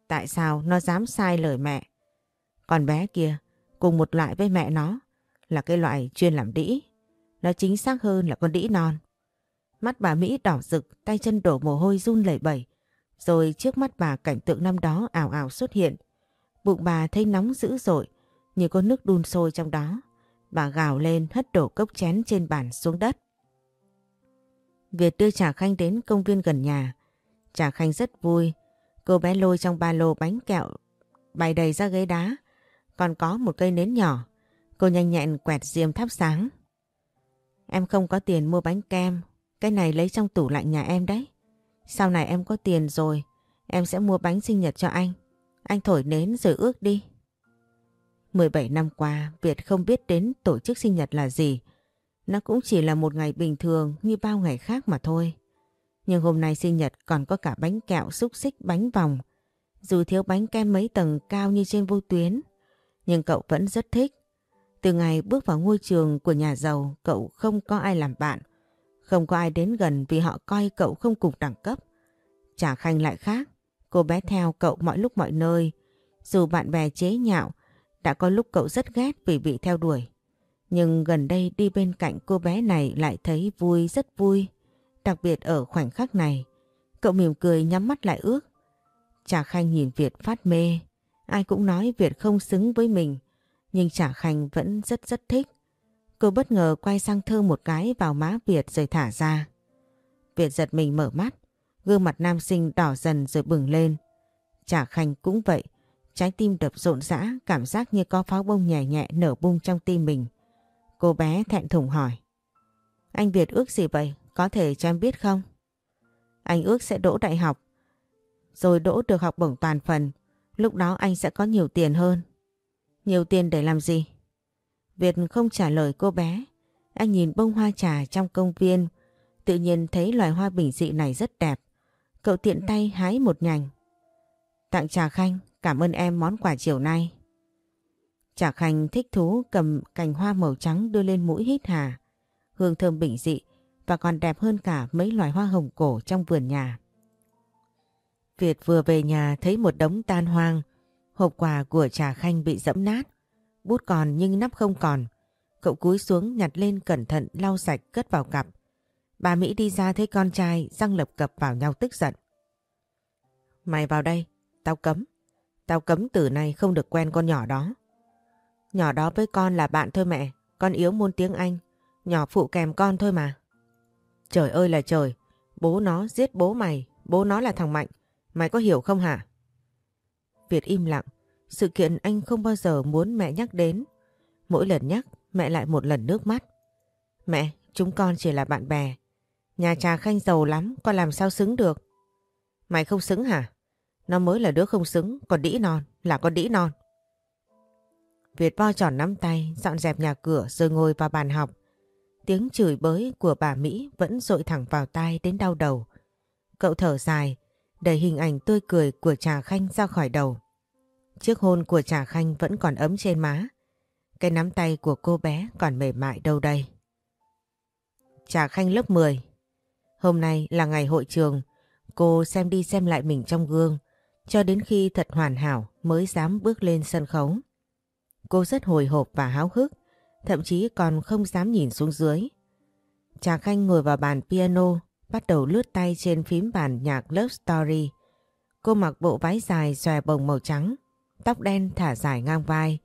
Tại sao nó dám sai lời mẹ? Con bé kia cùng một loại với mẹ nó là cái loại chuyên làm đĩ. Nó chính xác hơn là con đĩ non. Mắt bà Mỹ đỏ rực, tay chân đổ mồ hôi run lẩy bẩy. Rồi trước mắt bà cảnh tượng năm đó ảo ảo xuất hiện. Bụng bà thấy nóng dữ dội, như có nước đun sôi trong đó. Bà gào lên, hất đổ cốc chén trên bàn xuống đất. Việt đưa Trà Khanh đến công viên gần nhà. Trà Khanh rất vui. Cô bé lôi trong ba lô bánh kẹo, bày đầy ra ghế đá. Còn có một cây nến nhỏ. Cô nhanh nhẹn quẹt diêm thắp sáng. Em không có tiền mua bánh kem. Cái này lấy trong tủ lạnh nhà em đấy. Sau này em có tiền rồi. Em sẽ mua bánh sinh nhật cho anh. Anh thổi nến rồi ước đi. 17 năm qua, Việt không biết đến tổ chức sinh nhật là gì. Nó cũng chỉ là một ngày bình thường như bao ngày khác mà thôi. Nhưng hôm nay sinh nhật còn có cả bánh kẹo xúc xích bánh vòng. Dù thiếu bánh kem mấy tầng cao như trên vô tuyến, nhưng cậu vẫn rất thích. Từ ngày bước vào ngôi trường của nhà giàu, cậu không có ai làm bạn. Không có ai đến gần vì họ coi cậu không cùng đẳng cấp. Trả Khanh lại khác, cô bé theo cậu mọi lúc mọi nơi. Dù bạn bè chế nhạo, đã có lúc cậu rất ghét vì bị theo đuổi. Nhưng gần đây đi bên cạnh cô bé này lại thấy vui rất vui. Đặc biệt ở khoảnh khắc này, cậu mỉm cười nhắm mắt lại ước. Trà Khanh nhìn Việt phát mê. Ai cũng nói Việt không xứng với mình. Nhưng Trà Khanh vẫn rất rất thích. Cô bất ngờ quay sang thơ một cái vào má Việt rồi thả ra. Việt giật mình mở mắt. Gương mặt nam sinh đỏ dần rồi bừng lên. Trà Khanh cũng vậy. Trái tim đập rộn rã, cảm giác như có pháo bông nhẹ nhẹ nở bung trong tim mình. Cô bé thẹn thùng hỏi. Anh Việt ước gì vậy? Có thể cho em biết không? Anh ước sẽ đỗ đại học. Rồi đỗ được học bổng toàn phần. Lúc đó anh sẽ có nhiều tiền hơn. Nhiều tiền để làm gì? Việt không trả lời cô bé. Anh nhìn bông hoa trà trong công viên. Tự nhiên thấy loài hoa bình dị này rất đẹp. Cậu tiện tay hái một nhành. Tặng trà khanh, cảm ơn em món quà chiều nay. Trà khanh thích thú cầm cành hoa màu trắng đưa lên mũi hít hà. Hương thơm bình dị và còn đẹp hơn cả mấy loài hoa hồng cổ trong vườn nhà. Việt vừa về nhà thấy một đống tan hoang, hộp quà của trà khanh bị dẫm nát, bút còn nhưng nắp không còn. Cậu cúi xuống nhặt lên cẩn thận lau sạch cất vào cặp. Bà Mỹ đi ra thấy con trai răng lập cập vào nhau tức giận. Mày vào đây, tao cấm. Tao cấm từ nay không được quen con nhỏ đó. Nhỏ đó với con là bạn thôi mẹ, con yếu môn tiếng Anh, nhỏ phụ kèm con thôi mà. Trời ơi là trời, bố nó giết bố mày, bố nó là thằng Mạnh, mày có hiểu không hả? Việt im lặng, sự kiện anh không bao giờ muốn mẹ nhắc đến. Mỗi lần nhắc, mẹ lại một lần nước mắt. Mẹ, chúng con chỉ là bạn bè. Nhà trà khanh giàu lắm, con làm sao xứng được? Mày không xứng hả? Nó mới là đứa không xứng, còn đĩ non, là con đĩ non. Việt vo tròn nắm tay, dọn dẹp nhà cửa rồi ngồi vào bàn học. Tiếng chửi bới của bà Mỹ vẫn dội thẳng vào tai đến đau đầu. Cậu thở dài, đẩy hình ảnh tươi cười của Trà Khanh ra khỏi đầu. Chiếc hôn của Trà Khanh vẫn còn ấm trên má. Cái nắm tay của cô bé còn mềm mại đâu đây. Trà Khanh lớp 10 Hôm nay là ngày hội trường. Cô xem đi xem lại mình trong gương. Cho đến khi thật hoàn hảo mới dám bước lên sân khấu. Cô rất hồi hộp và háo hức, thậm chí còn không dám nhìn xuống dưới. Trà Khanh ngồi vào bàn piano, bắt đầu lướt tay trên phím bàn nhạc Love Story. Cô mặc bộ váy dài xòe bồng màu trắng, tóc đen thả dài ngang vai.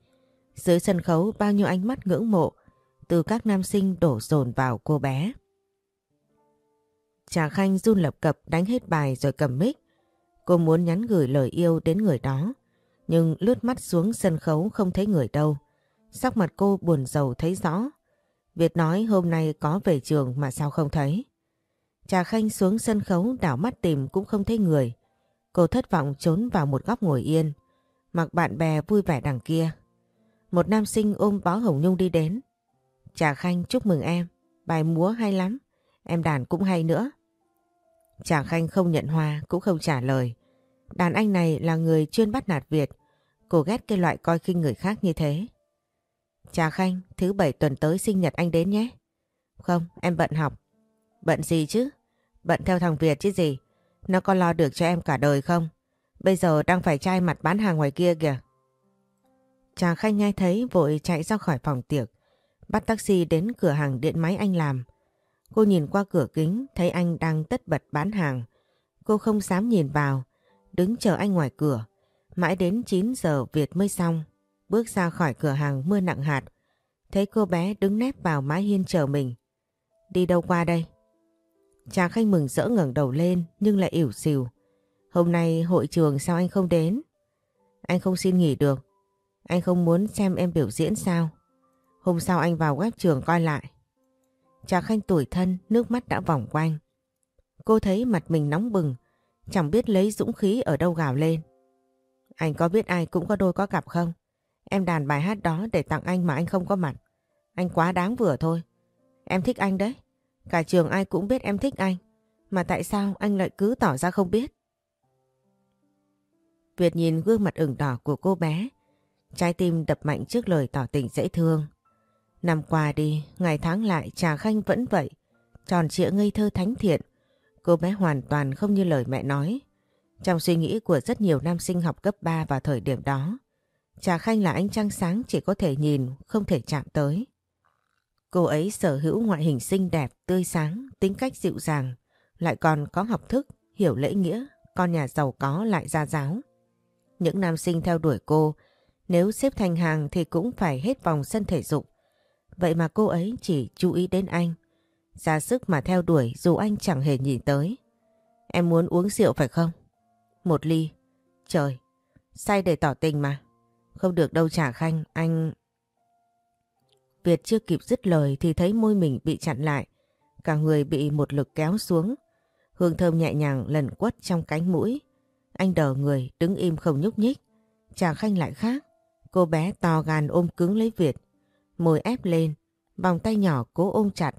Dưới sân khấu bao nhiêu ánh mắt ngưỡng mộ từ các nam sinh đổ dồn vào cô bé. Trà Khanh run lập cập đánh hết bài rồi cầm mic. Cô muốn nhắn gửi lời yêu đến người đó, nhưng lướt mắt xuống sân khấu không thấy người đâu. Sắc mặt cô buồn rầu thấy rõ. Việt nói hôm nay có về trường mà sao không thấy. Trà Khanh xuống sân khấu đảo mắt tìm cũng không thấy người. Cô thất vọng trốn vào một góc ngồi yên. Mặc bạn bè vui vẻ đằng kia. Một nam sinh ôm bó hồng nhung đi đến. Trà Khanh chúc mừng em. Bài múa hay lắm. Em đàn cũng hay nữa. Trà Khanh không nhận hoa cũng không trả lời. Đàn anh này là người chuyên bắt nạt Việt. Cô ghét cái loại coi khinh người khác như thế. Trà Khanh, thứ bảy tuần tới sinh nhật anh đến nhé. Không, em bận học. Bận gì chứ? Bận theo thằng Việt chứ gì? Nó có lo được cho em cả đời không? Bây giờ đang phải trai mặt bán hàng ngoài kia kìa. Trà Khanh nghe thấy vội chạy ra khỏi phòng tiệc. Bắt taxi đến cửa hàng điện máy anh làm. Cô nhìn qua cửa kính thấy anh đang tất bật bán hàng. Cô không dám nhìn vào, đứng chờ anh ngoài cửa. Mãi đến 9 giờ Việt mới xong. Bước ra khỏi cửa hàng mưa nặng hạt. Thấy cô bé đứng nép vào mái hiên chờ mình. Đi đâu qua đây? cha Khanh mừng rỡ ngẩng đầu lên nhưng lại ỉu xìu. Hôm nay hội trường sao anh không đến? Anh không xin nghỉ được. Anh không muốn xem em biểu diễn sao? Hôm sau anh vào web trường coi lại. Trà Khanh tuổi thân, nước mắt đã vòng quanh. Cô thấy mặt mình nóng bừng, chẳng biết lấy dũng khí ở đâu gào lên. Anh có biết ai cũng có đôi có cặp không? Em đàn bài hát đó để tặng anh mà anh không có mặt. Anh quá đáng vừa thôi. Em thích anh đấy. Cả trường ai cũng biết em thích anh. Mà tại sao anh lại cứ tỏ ra không biết? Việt nhìn gương mặt ửng đỏ của cô bé. Trái tim đập mạnh trước lời tỏ tình dễ thương. Năm qua đi, ngày tháng lại Trà Khanh vẫn vậy. Tròn trịa ngây thơ thánh thiện. Cô bé hoàn toàn không như lời mẹ nói. Trong suy nghĩ của rất nhiều nam sinh học cấp 3 vào thời điểm đó, Trà Khanh là ánh trăng sáng chỉ có thể nhìn, không thể chạm tới. Cô ấy sở hữu ngoại hình xinh đẹp, tươi sáng, tính cách dịu dàng, lại còn có học thức, hiểu lễ nghĩa, con nhà giàu có lại ra giáo. Những nam sinh theo đuổi cô, nếu xếp thành hàng thì cũng phải hết vòng sân thể dục. Vậy mà cô ấy chỉ chú ý đến anh, ra sức mà theo đuổi dù anh chẳng hề nhìn tới. Em muốn uống rượu phải không? Một ly. Trời, say để tỏ tình mà. Không được đâu trả khanh, anh... Việt chưa kịp dứt lời thì thấy môi mình bị chặn lại. Cả người bị một lực kéo xuống. Hương thơm nhẹ nhàng lần quất trong cánh mũi. Anh đờ người đứng im không nhúc nhích. trà khanh lại khác. Cô bé to gan ôm cứng lấy Việt. Môi ép lên. Vòng tay nhỏ cố ôm chặt.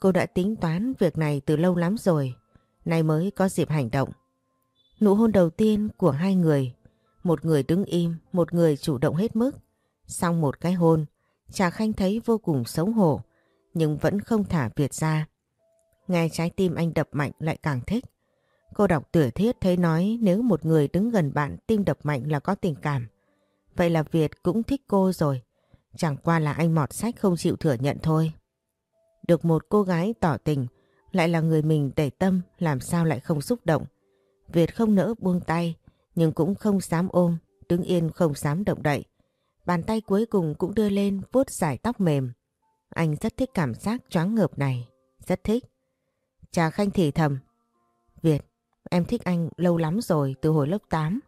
Cô đã tính toán việc này từ lâu lắm rồi. Nay mới có dịp hành động. Nụ hôn đầu tiên của hai người. Một người đứng im, một người chủ động hết mức. Xong một cái hôn, Trà Khanh thấy vô cùng xấu hổ, nhưng vẫn không thả Việt ra. Nghe trái tim anh đập mạnh lại càng thích. Cô đọc tử thiết thấy nói nếu một người đứng gần bạn tim đập mạnh là có tình cảm. Vậy là Việt cũng thích cô rồi. Chẳng qua là anh mọt sách không chịu thừa nhận thôi. Được một cô gái tỏ tình, lại là người mình để tâm làm sao lại không xúc động. Việt không nỡ buông tay, nhưng cũng không dám ôm, đứng yên không dám động đậy. Bàn tay cuối cùng cũng đưa lên vuốt giải tóc mềm. Anh rất thích cảm giác choáng ngợp này, rất thích. Trà Khanh thì thầm. Việt, em thích anh lâu lắm rồi từ hồi lớp 8,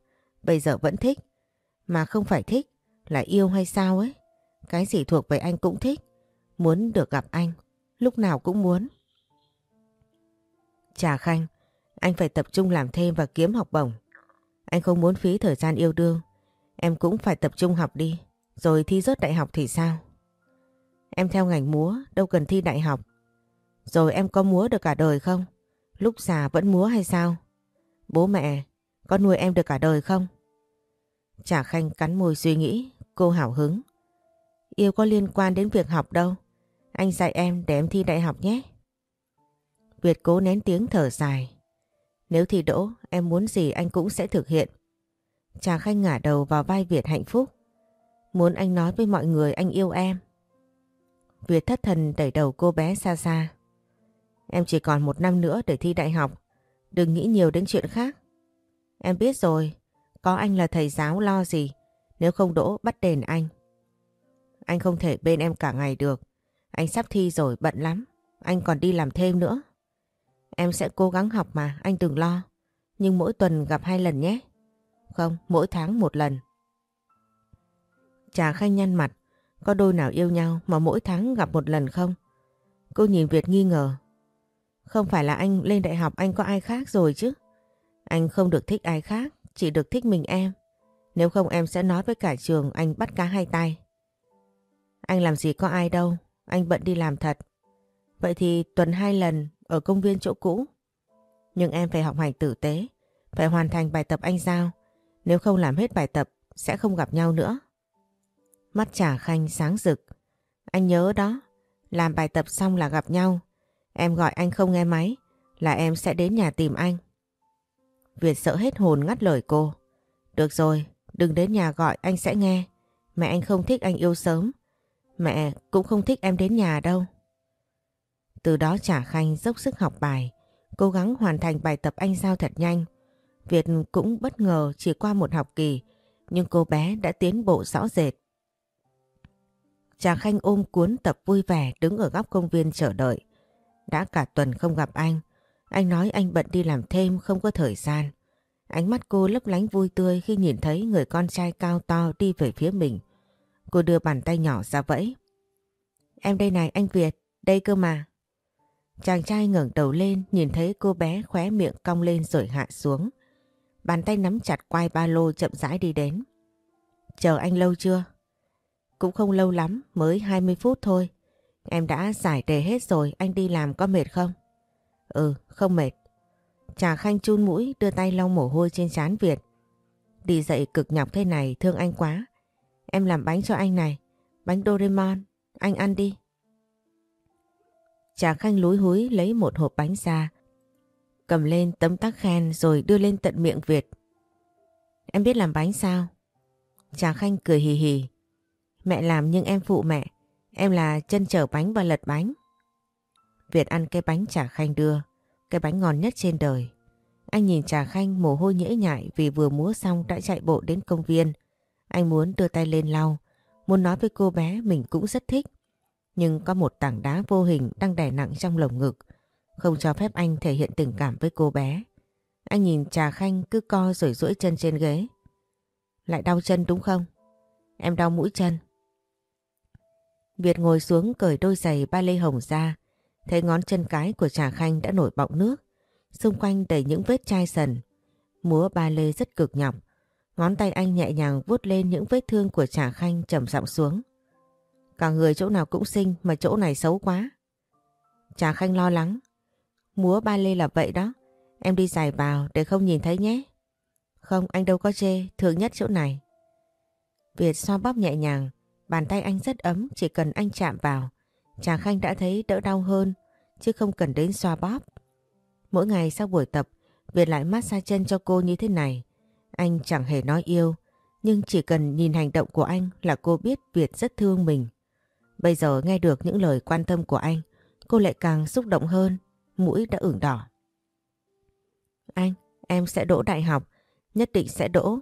bây giờ vẫn thích. Mà không phải thích, là yêu hay sao ấy. Cái gì thuộc về anh cũng thích. Muốn được gặp anh, lúc nào cũng muốn. Trà Khanh, anh phải tập trung làm thêm và kiếm học bổng. Anh không muốn phí thời gian yêu đương. Em cũng phải tập trung học đi. Rồi thi rớt đại học thì sao? Em theo ngành múa, đâu cần thi đại học. Rồi em có múa được cả đời không? Lúc già vẫn múa hay sao? Bố mẹ, có nuôi em được cả đời không? trà Khanh cắn môi suy nghĩ, cô hào hứng. Yêu có liên quan đến việc học đâu. Anh dạy em để em thi đại học nhé. Việt cố nén tiếng thở dài. Nếu thi đỗ, em muốn gì anh cũng sẽ thực hiện. Trà Khanh ngả đầu vào vai Việt hạnh phúc. Muốn anh nói với mọi người anh yêu em. Việt thất thần đẩy đầu cô bé xa xa. Em chỉ còn một năm nữa để thi đại học. Đừng nghĩ nhiều đến chuyện khác. Em biết rồi, có anh là thầy giáo lo gì. Nếu không đỗ bắt đền anh. Anh không thể bên em cả ngày được. Anh sắp thi rồi bận lắm. Anh còn đi làm thêm nữa. Em sẽ cố gắng học mà, anh đừng lo. Nhưng mỗi tuần gặp hai lần nhé. Không, mỗi tháng một lần. Trà khanh nhăn mặt. Có đôi nào yêu nhau mà mỗi tháng gặp một lần không? Cô nhìn Việt nghi ngờ. Không phải là anh lên đại học anh có ai khác rồi chứ? Anh không được thích ai khác, chỉ được thích mình em. Nếu không em sẽ nói với cả trường anh bắt cá hai tay. Anh làm gì có ai đâu, anh bận đi làm thật. Vậy thì tuần hai lần ở công viên chỗ cũ. Nhưng em phải học hành tử tế, phải hoàn thành bài tập anh giao. Nếu không làm hết bài tập, sẽ không gặp nhau nữa. Mắt trả khanh sáng rực. Anh nhớ đó, làm bài tập xong là gặp nhau. Em gọi anh không nghe máy, là em sẽ đến nhà tìm anh. Việt sợ hết hồn ngắt lời cô. Được rồi, đừng đến nhà gọi anh sẽ nghe. Mẹ anh không thích anh yêu sớm. Mẹ cũng không thích em đến nhà đâu. Từ đó Trà Khanh dốc sức học bài, cố gắng hoàn thành bài tập anh giao thật nhanh. Việt cũng bất ngờ chỉ qua một học kỳ, nhưng cô bé đã tiến bộ rõ rệt. Trà Khanh ôm cuốn tập vui vẻ đứng ở góc công viên chờ đợi. Đã cả tuần không gặp anh, anh nói anh bận đi làm thêm không có thời gian. Ánh mắt cô lấp lánh vui tươi khi nhìn thấy người con trai cao to đi về phía mình. Cô đưa bàn tay nhỏ ra vẫy. Em đây này anh Việt, đây cơ mà. Chàng trai ngẩng đầu lên nhìn thấy cô bé khóe miệng cong lên rồi hạ xuống. Bàn tay nắm chặt quai ba lô chậm rãi đi đến. Chờ anh lâu chưa? Cũng không lâu lắm, mới 20 phút thôi. Em đã giải đề hết rồi, anh đi làm có mệt không? Ừ, không mệt. Trà Khanh chun mũi đưa tay lau mồ hôi trên trán Việt. Đi dậy cực nhọc thế này thương anh quá. Em làm bánh cho anh này. Bánh Doraemon. Anh ăn đi. Trà Khanh lúi húi lấy một hộp bánh ra. Cầm lên tấm tắc khen rồi đưa lên tận miệng Việt. Em biết làm bánh sao? Trà Khanh cười hì hì. Mẹ làm nhưng em phụ mẹ. Em là chân chở bánh và lật bánh. Việt ăn cái bánh Trà Khanh đưa. Cái bánh ngon nhất trên đời. Anh nhìn Trà Khanh mồ hôi nhễ nhại vì vừa múa xong đã chạy bộ đến công viên. Anh muốn đưa tay lên lau, muốn nói với cô bé mình cũng rất thích. Nhưng có một tảng đá vô hình đang đè nặng trong lồng ngực, không cho phép anh thể hiện tình cảm với cô bé. Anh nhìn Trà Khanh cứ co rồi duỗi chân trên ghế. Lại đau chân đúng không? Em đau mũi chân. Việt ngồi xuống cởi đôi giày ba lê hồng ra, thấy ngón chân cái của Trà Khanh đã nổi bọng nước, xung quanh đầy những vết chai sần. Múa ba lê rất cực nhọc, ngón tay anh nhẹ nhàng vuốt lên những vết thương của Trà Khanh trầm giọng xuống. Cả người chỗ nào cũng xinh mà chỗ này xấu quá. Trà Khanh lo lắng. Múa ba lê là vậy đó, em đi dài vào để không nhìn thấy nhé. Không, anh đâu có chê, thường nhất chỗ này. Việt xoa bóp nhẹ nhàng, bàn tay anh rất ấm chỉ cần anh chạm vào. Trà Khanh đã thấy đỡ đau hơn, chứ không cần đến xoa bóp. Mỗi ngày sau buổi tập, Việt lại massage chân cho cô như thế này. Anh chẳng hề nói yêu, nhưng chỉ cần nhìn hành động của anh là cô biết Việt rất thương mình. Bây giờ nghe được những lời quan tâm của anh, cô lại càng xúc động hơn, mũi đã ửng đỏ. Anh, em sẽ đỗ đại học, nhất định sẽ đỗ.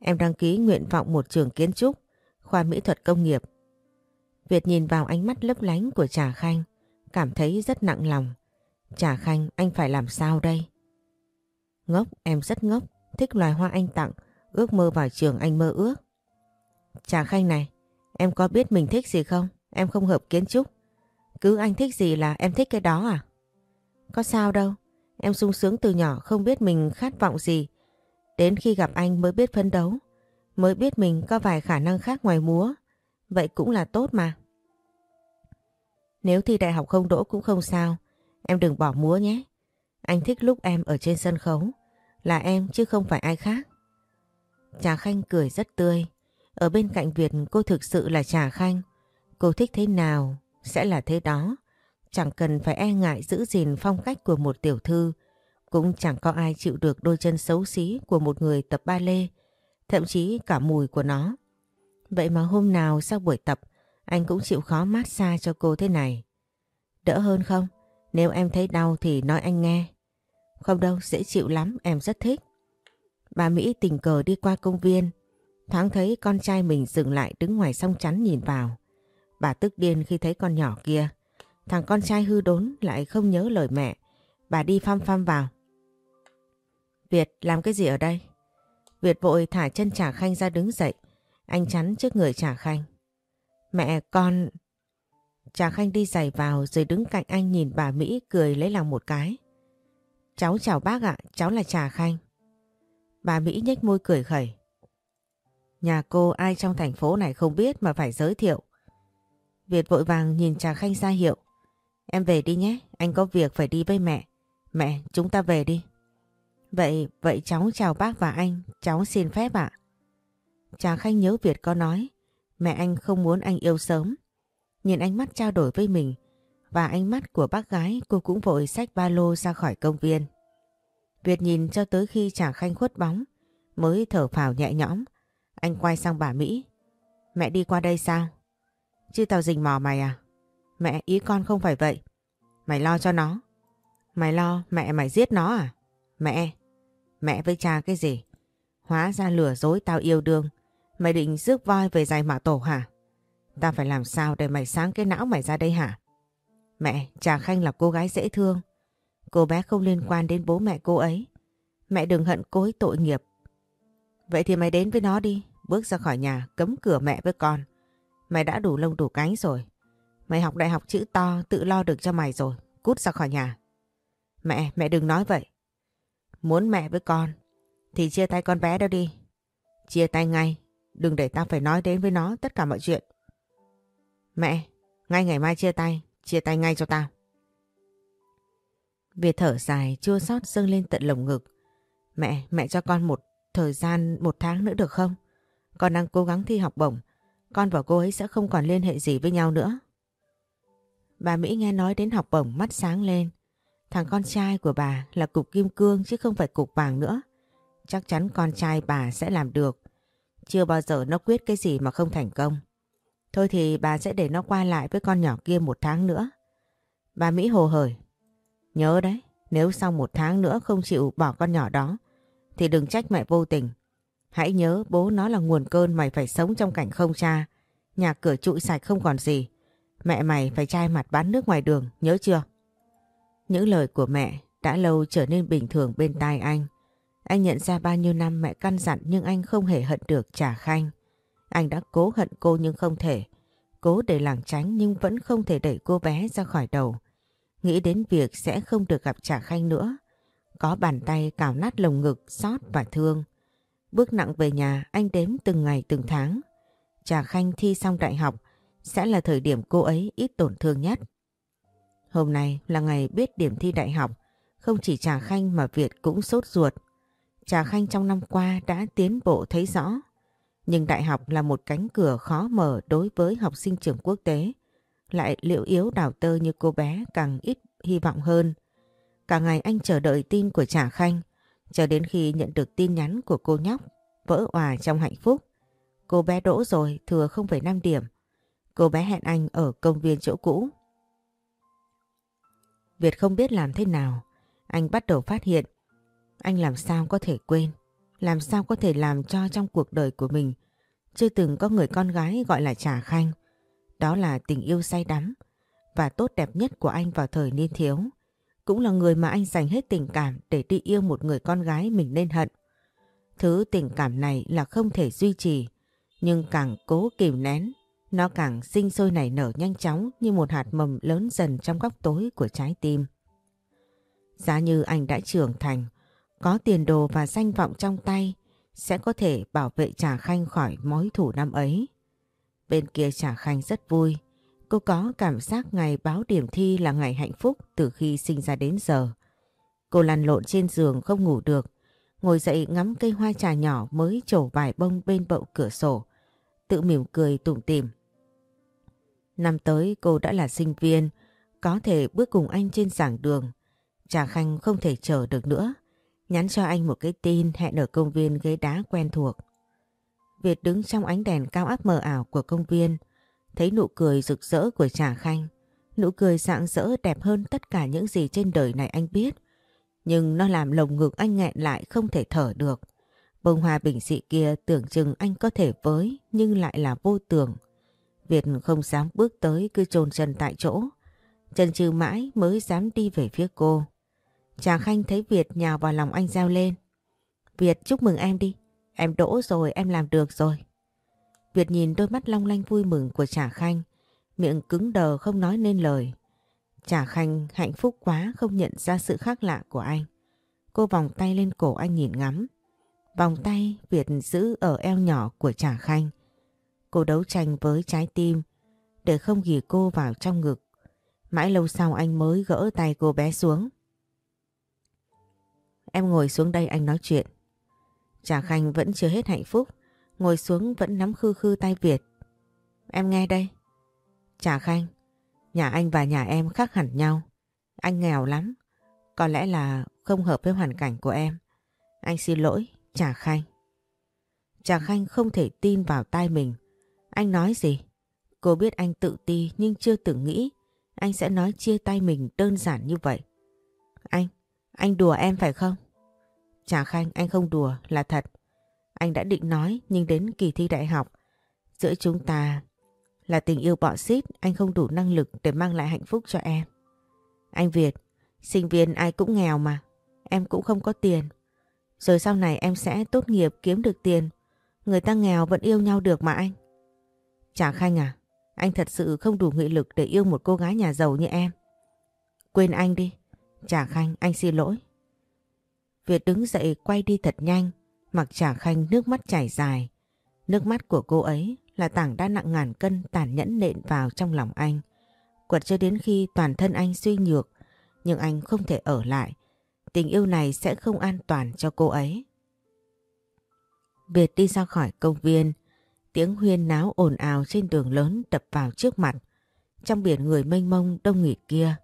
Em đăng ký nguyện vọng một trường kiến trúc, khoa mỹ thuật công nghiệp. Việt nhìn vào ánh mắt lấp lánh của Trà Khanh, cảm thấy rất nặng lòng. Trà Khanh, anh phải làm sao đây? Ngốc, em rất ngốc, thích loài hoa anh tặng, ước mơ vào trường anh mơ ước. Trà Khanh này, em có biết mình thích gì không? Em không hợp kiến trúc. Cứ anh thích gì là em thích cái đó à? Có sao đâu, em sung sướng từ nhỏ không biết mình khát vọng gì. Đến khi gặp anh mới biết phấn đấu, mới biết mình có vài khả năng khác ngoài múa. Vậy cũng là tốt mà. Nếu thi đại học không đỗ cũng không sao, em đừng bỏ múa nhé. Anh thích lúc em ở trên sân khấu, là em chứ không phải ai khác. Trà Khanh cười rất tươi. Ở bên cạnh Việt, cô thực sự là Trà Khanh. Cô thích thế nào sẽ là thế đó. Chẳng cần phải e ngại giữ gìn phong cách của một tiểu thư. Cũng chẳng có ai chịu được đôi chân xấu xí của một người tập ba lê. Thậm chí cả mùi của nó. Vậy mà hôm nào sau buổi tập, anh cũng chịu khó mát xa cho cô thế này. Đỡ hơn không? Nếu em thấy đau thì nói anh nghe. Không đâu, dễ chịu lắm, em rất thích. Bà Mỹ tình cờ đi qua công viên. Thoáng thấy con trai mình dừng lại đứng ngoài sông chắn nhìn vào. Bà tức điên khi thấy con nhỏ kia. Thằng con trai hư đốn lại không nhớ lời mẹ. Bà đi phăm phăm vào. Việt làm cái gì ở đây? Việt vội thả chân Trà Khanh ra đứng dậy. Anh chắn trước người Trà Khanh. Mẹ con... Trà Khanh đi giày vào rồi đứng cạnh anh nhìn bà Mỹ cười lấy lòng một cái. Cháu chào bác ạ, cháu là Trà Khanh. Bà Mỹ nhếch môi cười khẩy. Nhà cô ai trong thành phố này không biết mà phải giới thiệu. Việt vội vàng nhìn Trà Khanh ra hiệu. Em về đi nhé, anh có việc phải đi với mẹ. Mẹ, chúng ta về đi. Vậy, vậy cháu chào bác và anh, cháu xin phép ạ. Trà Khanh nhớ Việt có nói, mẹ anh không muốn anh yêu sớm. Nhìn ánh mắt trao đổi với mình và ánh mắt của bác gái cô cũng vội xách ba lô ra khỏi công viên. Việt nhìn cho tới khi Trà Khanh khuất bóng mới thở phào nhẹ nhõm. Anh quay sang bà Mỹ. Mẹ đi qua đây sao? Chứ tao rình mò mày à? Mẹ ý con không phải vậy. Mày lo cho nó. Mày lo mẹ mày giết nó à? Mẹ, mẹ với cha cái gì? Hóa ra lừa dối tao yêu đương. Mày định rước voi về giày mạ tổ hả? Tao phải làm sao để mày sáng cái não mày ra đây hả? Mẹ, Trà Khanh là cô gái dễ thương. Cô bé không liên quan đến bố mẹ cô ấy. Mẹ đừng hận cô ấy tội nghiệp. Vậy thì mày đến với nó đi. Bước ra khỏi nhà, cấm cửa mẹ với con. Mày đã đủ lông đủ cánh rồi. Mày học đại học chữ to, tự lo được cho mày rồi. Cút ra khỏi nhà. Mẹ, mẹ đừng nói vậy. Muốn mẹ với con, thì chia tay con bé đó đi. Chia tay ngay, đừng để tao phải nói đến với nó tất cả mọi chuyện. Mẹ, ngay ngày mai chia tay, chia tay ngay cho tao. Việt thở dài chua xót dâng lên tận lồng ngực. Mẹ, mẹ cho con một thời gian một tháng nữa được không? Con đang cố gắng thi học bổng. Con và cô ấy sẽ không còn liên hệ gì với nhau nữa. Bà Mỹ nghe nói đến học bổng mắt sáng lên. Thằng con trai của bà là cục kim cương chứ không phải cục vàng nữa. Chắc chắn con trai bà sẽ làm được. Chưa bao giờ nó quyết cái gì mà không thành công. Thôi thì bà sẽ để nó qua lại với con nhỏ kia một tháng nữa. Bà Mỹ hồ hởi. Nhớ đấy, nếu sau một tháng nữa không chịu bỏ con nhỏ đó, thì đừng trách mẹ vô tình. Hãy nhớ bố nó là nguồn cơn mày phải sống trong cảnh không cha. Nhà cửa trụi sạch không còn gì. Mẹ mày phải chai mặt bán nước ngoài đường, nhớ chưa? Những lời của mẹ đã lâu trở nên bình thường bên tai anh. Anh nhận ra bao nhiêu năm mẹ căn dặn nhưng anh không hề hận được trả khanh. Anh đã cố hận cô nhưng không thể. Cố để lảng tránh nhưng vẫn không thể đẩy cô bé ra khỏi đầu. Nghĩ đến việc sẽ không được gặp trà khanh nữa. Có bàn tay cào nát lồng ngực, xót và thương. Bước nặng về nhà anh đếm từng ngày từng tháng. Trà Khanh thi xong đại học sẽ là thời điểm cô ấy ít tổn thương nhất. Hôm nay là ngày biết điểm thi đại học, không chỉ Trà Khanh mà Việt cũng sốt ruột. Trà Khanh trong năm qua đã tiến bộ thấy rõ, nhưng đại học là một cánh cửa khó mở đối với học sinh trường quốc tế. Lại liệu yếu đào tơ như cô bé càng ít hy vọng hơn. Cả ngày anh chờ đợi tin của Trà Khanh, cho đến khi nhận được tin nhắn của cô nhóc, vỡ hòa trong hạnh phúc. Cô bé đỗ rồi, thừa 0,5 điểm. Cô bé hẹn anh ở công viên chỗ cũ. Việt không biết làm thế nào. Anh bắt đầu phát hiện. Anh làm sao có thể quên. Làm sao có thể làm cho trong cuộc đời của mình chưa từng có người con gái gọi là Trà Khanh. Đó là tình yêu say đắm và tốt đẹp nhất của anh vào thời niên thiếu. Cũng là người mà anh dành hết tình cảm để đi yêu một người con gái mình nên hận. Thứ tình cảm này là không thể duy trì, nhưng càng cố kìm nén nó càng sinh sôi nảy nở nhanh chóng như một hạt mầm lớn dần trong góc tối của trái tim. Giá như anh đã trưởng thành, có tiền đồ và danh vọng trong tay, sẽ có thể bảo vệ Trà Khanh khỏi mối thủ năm ấy. Bên kia Trà Khanh rất vui, cô có cảm giác ngày báo điểm thi là ngày hạnh phúc từ khi sinh ra đến giờ. Cô lăn lộn trên giường không ngủ được, ngồi dậy ngắm cây hoa trà nhỏ mới trổ vài bông bên bậu cửa sổ, tự mỉm cười tủm tỉm. Năm tới cô đã là sinh viên, có thể bước cùng anh trên giảng đường. Trà Khanh không thể chờ được nữa. Nhắn cho anh một cái tin hẹn ở công viên ghế đá quen thuộc. Việt đứng trong ánh đèn cao áp mờ ảo của công viên, thấy nụ cười rực rỡ của Trà Khanh. Nụ cười rạng rỡ đẹp hơn tất cả những gì trên đời này anh biết. Nhưng nó làm lồng ngực anh nghẹn lại không thể thở được. Bông hoa bình dị kia tưởng chừng anh có thể với nhưng lại là vô tưởng. Việt không dám bước tới cứ trồn chân tại chỗ. Chân chừ mãi mới dám đi về phía cô. Trà Khanh thấy Việt nhào vào lòng anh reo lên. Việt chúc mừng em đi. Em đỗ rồi, em làm được rồi. Việt nhìn đôi mắt long lanh vui mừng của Trà Khanh. Miệng cứng đờ không nói nên lời. Trà Khanh hạnh phúc quá không nhận ra sự khác lạ của anh. Cô vòng tay lên cổ anh nhìn ngắm. Vòng tay Việt giữ ở eo nhỏ của Trà Khanh. Cô đấu tranh với trái tim để không ghi cô vào trong ngực. Mãi lâu sau anh mới gỡ tay cô bé xuống. Em ngồi xuống đây anh nói chuyện. Trà Khanh vẫn chưa hết hạnh phúc, ngồi xuống vẫn nắm khư khư tay Việt. Em nghe đây. Trà Khanh, nhà anh và nhà em khác hẳn nhau. Anh nghèo lắm, có lẽ là không hợp với hoàn cảnh của em. Anh xin lỗi, Trà Khanh. Trà Khanh không thể tin vào tai mình. Anh nói gì? Cô biết anh tự ti nhưng chưa từng nghĩ anh sẽ nói chia tay mình đơn giản như vậy. Anh, anh đùa em phải không? Trà Khanh, anh không đùa, là thật. Anh đã định nói nhưng đến kỳ thi đại học, giữa chúng ta là tình yêu bọ xít, anh không đủ năng lực để mang lại hạnh phúc cho em. Anh Việt, sinh viên ai cũng nghèo mà, em cũng không có tiền. Rồi sau này em sẽ tốt nghiệp kiếm được tiền, người ta nghèo vẫn yêu nhau được mà anh. Trà Khanh à, anh thật sự không đủ nghị lực để yêu một cô gái nhà giàu như em. Quên anh đi. Trà Khanh, anh xin lỗi. Việt đứng dậy quay đi thật nhanh, mặc trả Khanh nước mắt chảy dài. Nước mắt của cô ấy là tảng đá nặng ngàn cân tàn nhẫn nện vào trong lòng anh. Quật cho đến khi toàn thân anh suy nhược, nhưng anh không thể ở lại. Tình yêu này sẽ không an toàn cho cô ấy. Việt đi ra khỏi công viên, Tiếng huyên náo ồn ào trên đường lớn đập vào trước mặt. Trong biển người mênh mông đông nghịt kia,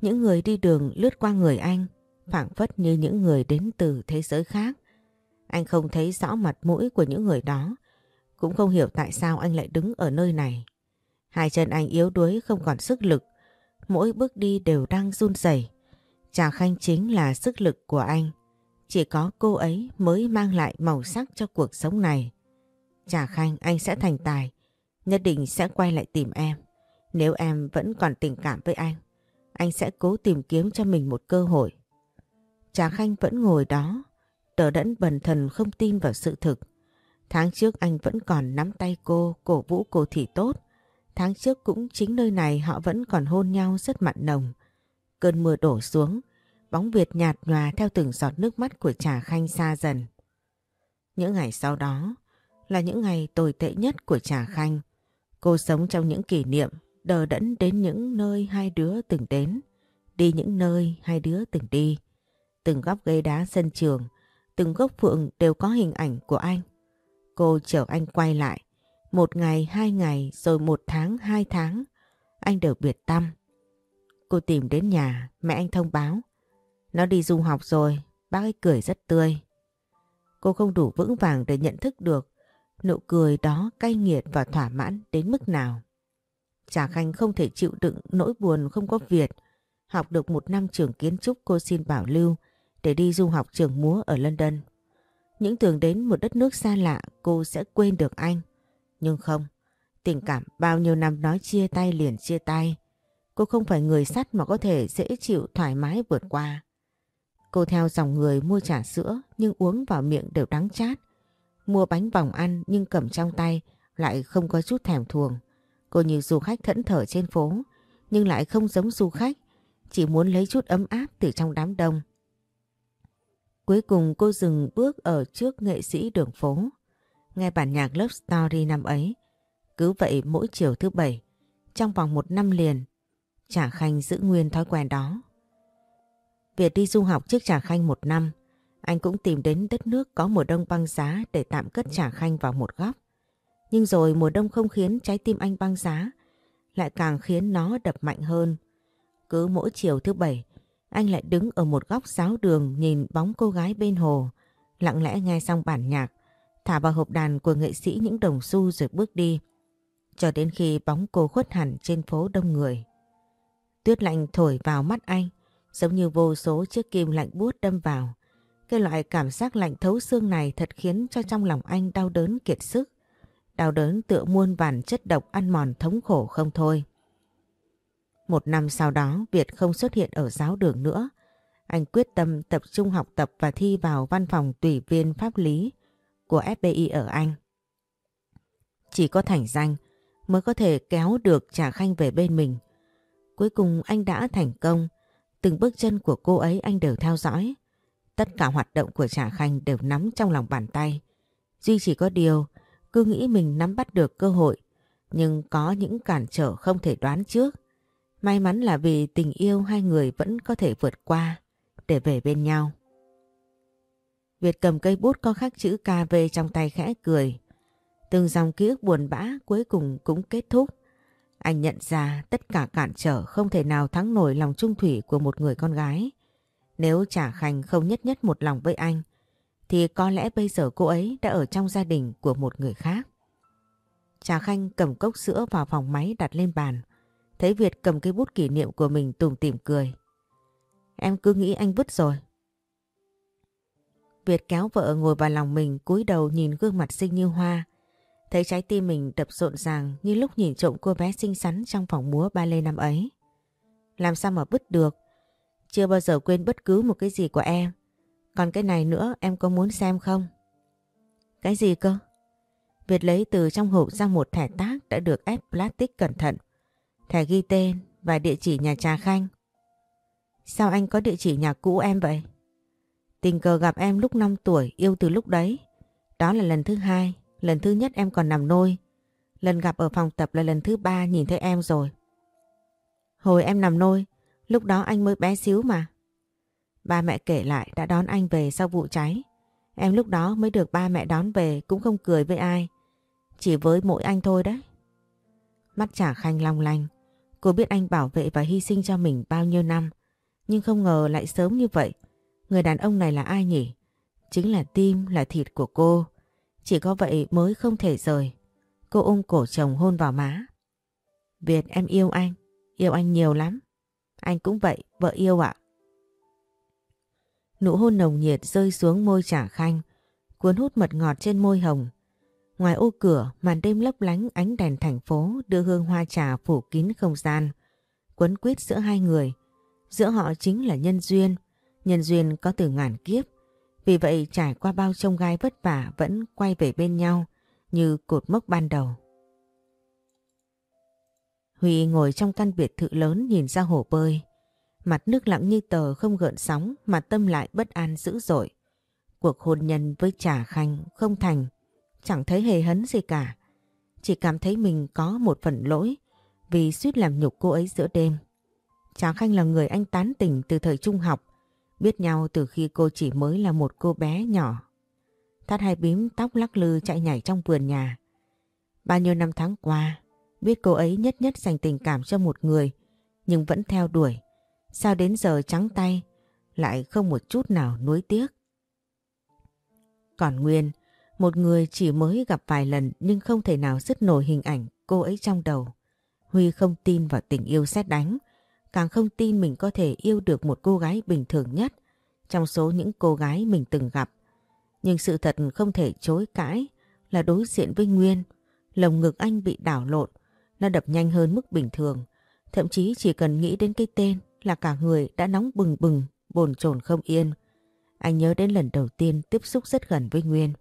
những người đi đường lướt qua người anh, phảng phất như những người đến từ thế giới khác. Anh không thấy rõ mặt mũi của những người đó, cũng không hiểu tại sao anh lại đứng ở nơi này. Hai chân anh yếu đuối không còn sức lực, mỗi bước đi đều đang run rẩy. Trà Khanh chính là sức lực của anh. Chỉ có cô ấy mới mang lại màu sắc cho cuộc sống này. Trà Khanh anh sẽ thành tài, nhất định sẽ quay lại tìm em. Nếu em vẫn còn tình cảm với anh, anh sẽ cố tìm kiếm cho mình một cơ hội. Trà Khanh vẫn ngồi đó, tờ đẫn bần thần không tin vào sự thực. Tháng trước anh vẫn còn nắm tay cô, cổ vũ cô thì tốt. Tháng trước cũng chính nơi này họ vẫn còn hôn nhau rất mặn nồng. Cơn mưa đổ xuống, bóng Việt nhạt nhòa theo từng giọt nước mắt của Trà Khanh xa dần. Những ngày sau đó, là những ngày tồi tệ nhất của Trà Khanh. Cô sống trong những kỷ niệm, đờ đẫn đến những nơi hai đứa từng đến, đi những nơi hai đứa từng đi. Từng góc ghế đá sân trường, từng gốc phượng đều có hình ảnh của anh. Cô chở anh quay lại, một ngày, hai ngày, rồi một tháng, hai tháng, anh đều biệt tâm. Cô tìm đến nhà, mẹ anh thông báo. Nó đi du học rồi, bác ấy cười rất tươi. Cô không đủ vững vàng để nhận thức được Nụ cười đó cay nghiệt và thỏa mãn đến mức nào. Trà Khanh không thể chịu đựng nỗi buồn không có Việt. Học được một năm trường kiến trúc cô xin bảo lưu để đi du học trường múa ở London. Những tưởng đến một đất nước xa lạ cô sẽ quên được anh. Nhưng không, tình cảm bao nhiêu năm nói chia tay liền chia tay. Cô không phải người sắt mà có thể dễ chịu thoải mái vượt qua. Cô theo dòng người mua trà sữa nhưng uống vào miệng đều đắng chát. Mua bánh vòng ăn nhưng cầm trong tay lại không có chút thèm thuồng. Cô như du khách thẫn thở trên phố nhưng lại không giống du khách, chỉ muốn lấy chút ấm áp từ trong đám đông. Cuối cùng cô dừng bước ở trước nghệ sĩ đường phố. Nghe bản nhạc Love Story năm ấy. Cứ vậy mỗi chiều thứ bảy, trong vòng một năm liền, Trà Khanh giữ nguyên thói quen đó. việc đi du học trước Trà Khanh một năm, anh cũng tìm đến đất nước có mùa đông băng giá để tạm cất trả khanh vào một góc. Nhưng rồi mùa đông không khiến trái tim anh băng giá, lại càng khiến nó đập mạnh hơn. Cứ mỗi chiều thứ bảy, anh lại đứng ở một góc giáo đường nhìn bóng cô gái bên hồ, lặng lẽ nghe xong bản nhạc, thả vào hộp đàn của nghệ sĩ những đồng xu rồi bước đi, cho đến khi bóng cô khuất hẳn trên phố đông người. Tuyết lạnh thổi vào mắt anh, giống như vô số chiếc kim lạnh buốt đâm vào, cái loại cảm giác lạnh thấu xương này thật khiến cho trong lòng anh đau đớn kiệt sức. Đau đớn tựa muôn vàn chất độc ăn mòn thống khổ không thôi. Một năm sau đó Việt không xuất hiện ở giáo đường nữa. Anh quyết tâm tập trung học tập và thi vào văn phòng tùy viên pháp lý của FBI ở Anh. Chỉ có thành danh mới có thể kéo được Trà Khanh về bên mình. Cuối cùng anh đã thành công. Từng bước chân của cô ấy anh đều theo dõi. Tất cả hoạt động của Trà Khanh đều nắm trong lòng bàn tay. Duy chỉ có điều, cứ nghĩ mình nắm bắt được cơ hội, nhưng có những cản trở không thể đoán trước. May mắn là vì tình yêu hai người vẫn có thể vượt qua để về bên nhau. Việt cầm cây bút có khắc chữ KV trong tay khẽ cười. Từng dòng ký ức buồn bã cuối cùng cũng kết thúc. Anh nhận ra tất cả cản trở không thể nào thắng nổi lòng trung thủy của một người con gái. Nếu Trà Khanh không nhất nhất một lòng với anh, thì có lẽ bây giờ cô ấy đã ở trong gia đình của một người khác. Trà Khanh cầm cốc sữa vào phòng máy đặt lên bàn. Thấy Việt cầm cái bút kỷ niệm của mình tùng tìm cười. Em cứ nghĩ anh vứt rồi. Việt kéo vợ ngồi vào lòng mình, cúi đầu nhìn gương mặt xinh như hoa. Thấy trái tim mình đập rộn ràng như lúc nhìn trộm cô bé xinh xắn trong phòng múa ba lê năm ấy. Làm sao mà vứt được? Chưa bao giờ quên bất cứ một cái gì của em. Còn cái này nữa em có muốn xem không? Cái gì cơ? Việt lấy từ trong hộp ra một thẻ tác đã được ép plastic cẩn thận. Thẻ ghi tên và địa chỉ nhà trà khanh. Sao anh có địa chỉ nhà cũ em vậy? Tình cờ gặp em lúc 5 tuổi, yêu từ lúc đấy. Đó là lần thứ hai, lần thứ nhất em còn nằm nôi. Lần gặp ở phòng tập là lần thứ ba nhìn thấy em rồi. Hồi em nằm nôi, lúc đó anh mới bé xíu mà. Ba mẹ kể lại đã đón anh về sau vụ cháy. Em lúc đó mới được ba mẹ đón về cũng không cười với ai. Chỉ với mỗi anh thôi đấy. Mắt trả khanh long lanh. Cô biết anh bảo vệ và hy sinh cho mình bao nhiêu năm. Nhưng không ngờ lại sớm như vậy. Người đàn ông này là ai nhỉ? Chính là tim, là thịt của cô. Chỉ có vậy mới không thể rời. Cô ôm cổ chồng hôn vào má. Việt em yêu anh. Yêu anh nhiều lắm. Anh cũng vậy, vợ yêu ạ. Nụ hôn nồng nhiệt rơi xuống môi trả khanh, cuốn hút mật ngọt trên môi hồng. Ngoài ô cửa, màn đêm lấp lánh ánh đèn thành phố đưa hương hoa trà phủ kín không gian. Quấn quýt giữa hai người. Giữa họ chính là nhân duyên. Nhân duyên có từ ngàn kiếp. Vì vậy trải qua bao trông gai vất vả vẫn quay về bên nhau như cột mốc ban đầu. Huy ngồi trong căn biệt thự lớn nhìn ra hồ bơi. Mặt nước lặng như tờ không gợn sóng mà tâm lại bất an dữ dội. Cuộc hôn nhân với Trà Khanh không thành, chẳng thấy hề hấn gì cả. Chỉ cảm thấy mình có một phần lỗi vì suýt làm nhục cô ấy giữa đêm. Trà Khanh là người anh tán tỉnh từ thời trung học, biết nhau từ khi cô chỉ mới là một cô bé nhỏ. Thắt hai bím tóc lắc lư chạy nhảy trong vườn nhà. Bao nhiêu năm tháng qua, biết cô ấy nhất nhất dành tình cảm cho một người, nhưng vẫn theo đuổi. Sao đến giờ trắng tay, lại không một chút nào nuối tiếc. Còn Nguyên, một người chỉ mới gặp vài lần nhưng không thể nào dứt nổi hình ảnh cô ấy trong đầu. Huy không tin vào tình yêu xét đánh, càng không tin mình có thể yêu được một cô gái bình thường nhất trong số những cô gái mình từng gặp. Nhưng sự thật không thể chối cãi là đối diện với Nguyên, lồng ngực anh bị đảo lộn, nó đập nhanh hơn mức bình thường. Thậm chí chỉ cần nghĩ đến cái tên là cả người đã nóng bừng bừng, bồn chồn không yên. Anh nhớ đến lần đầu tiên tiếp xúc rất gần với Nguyên.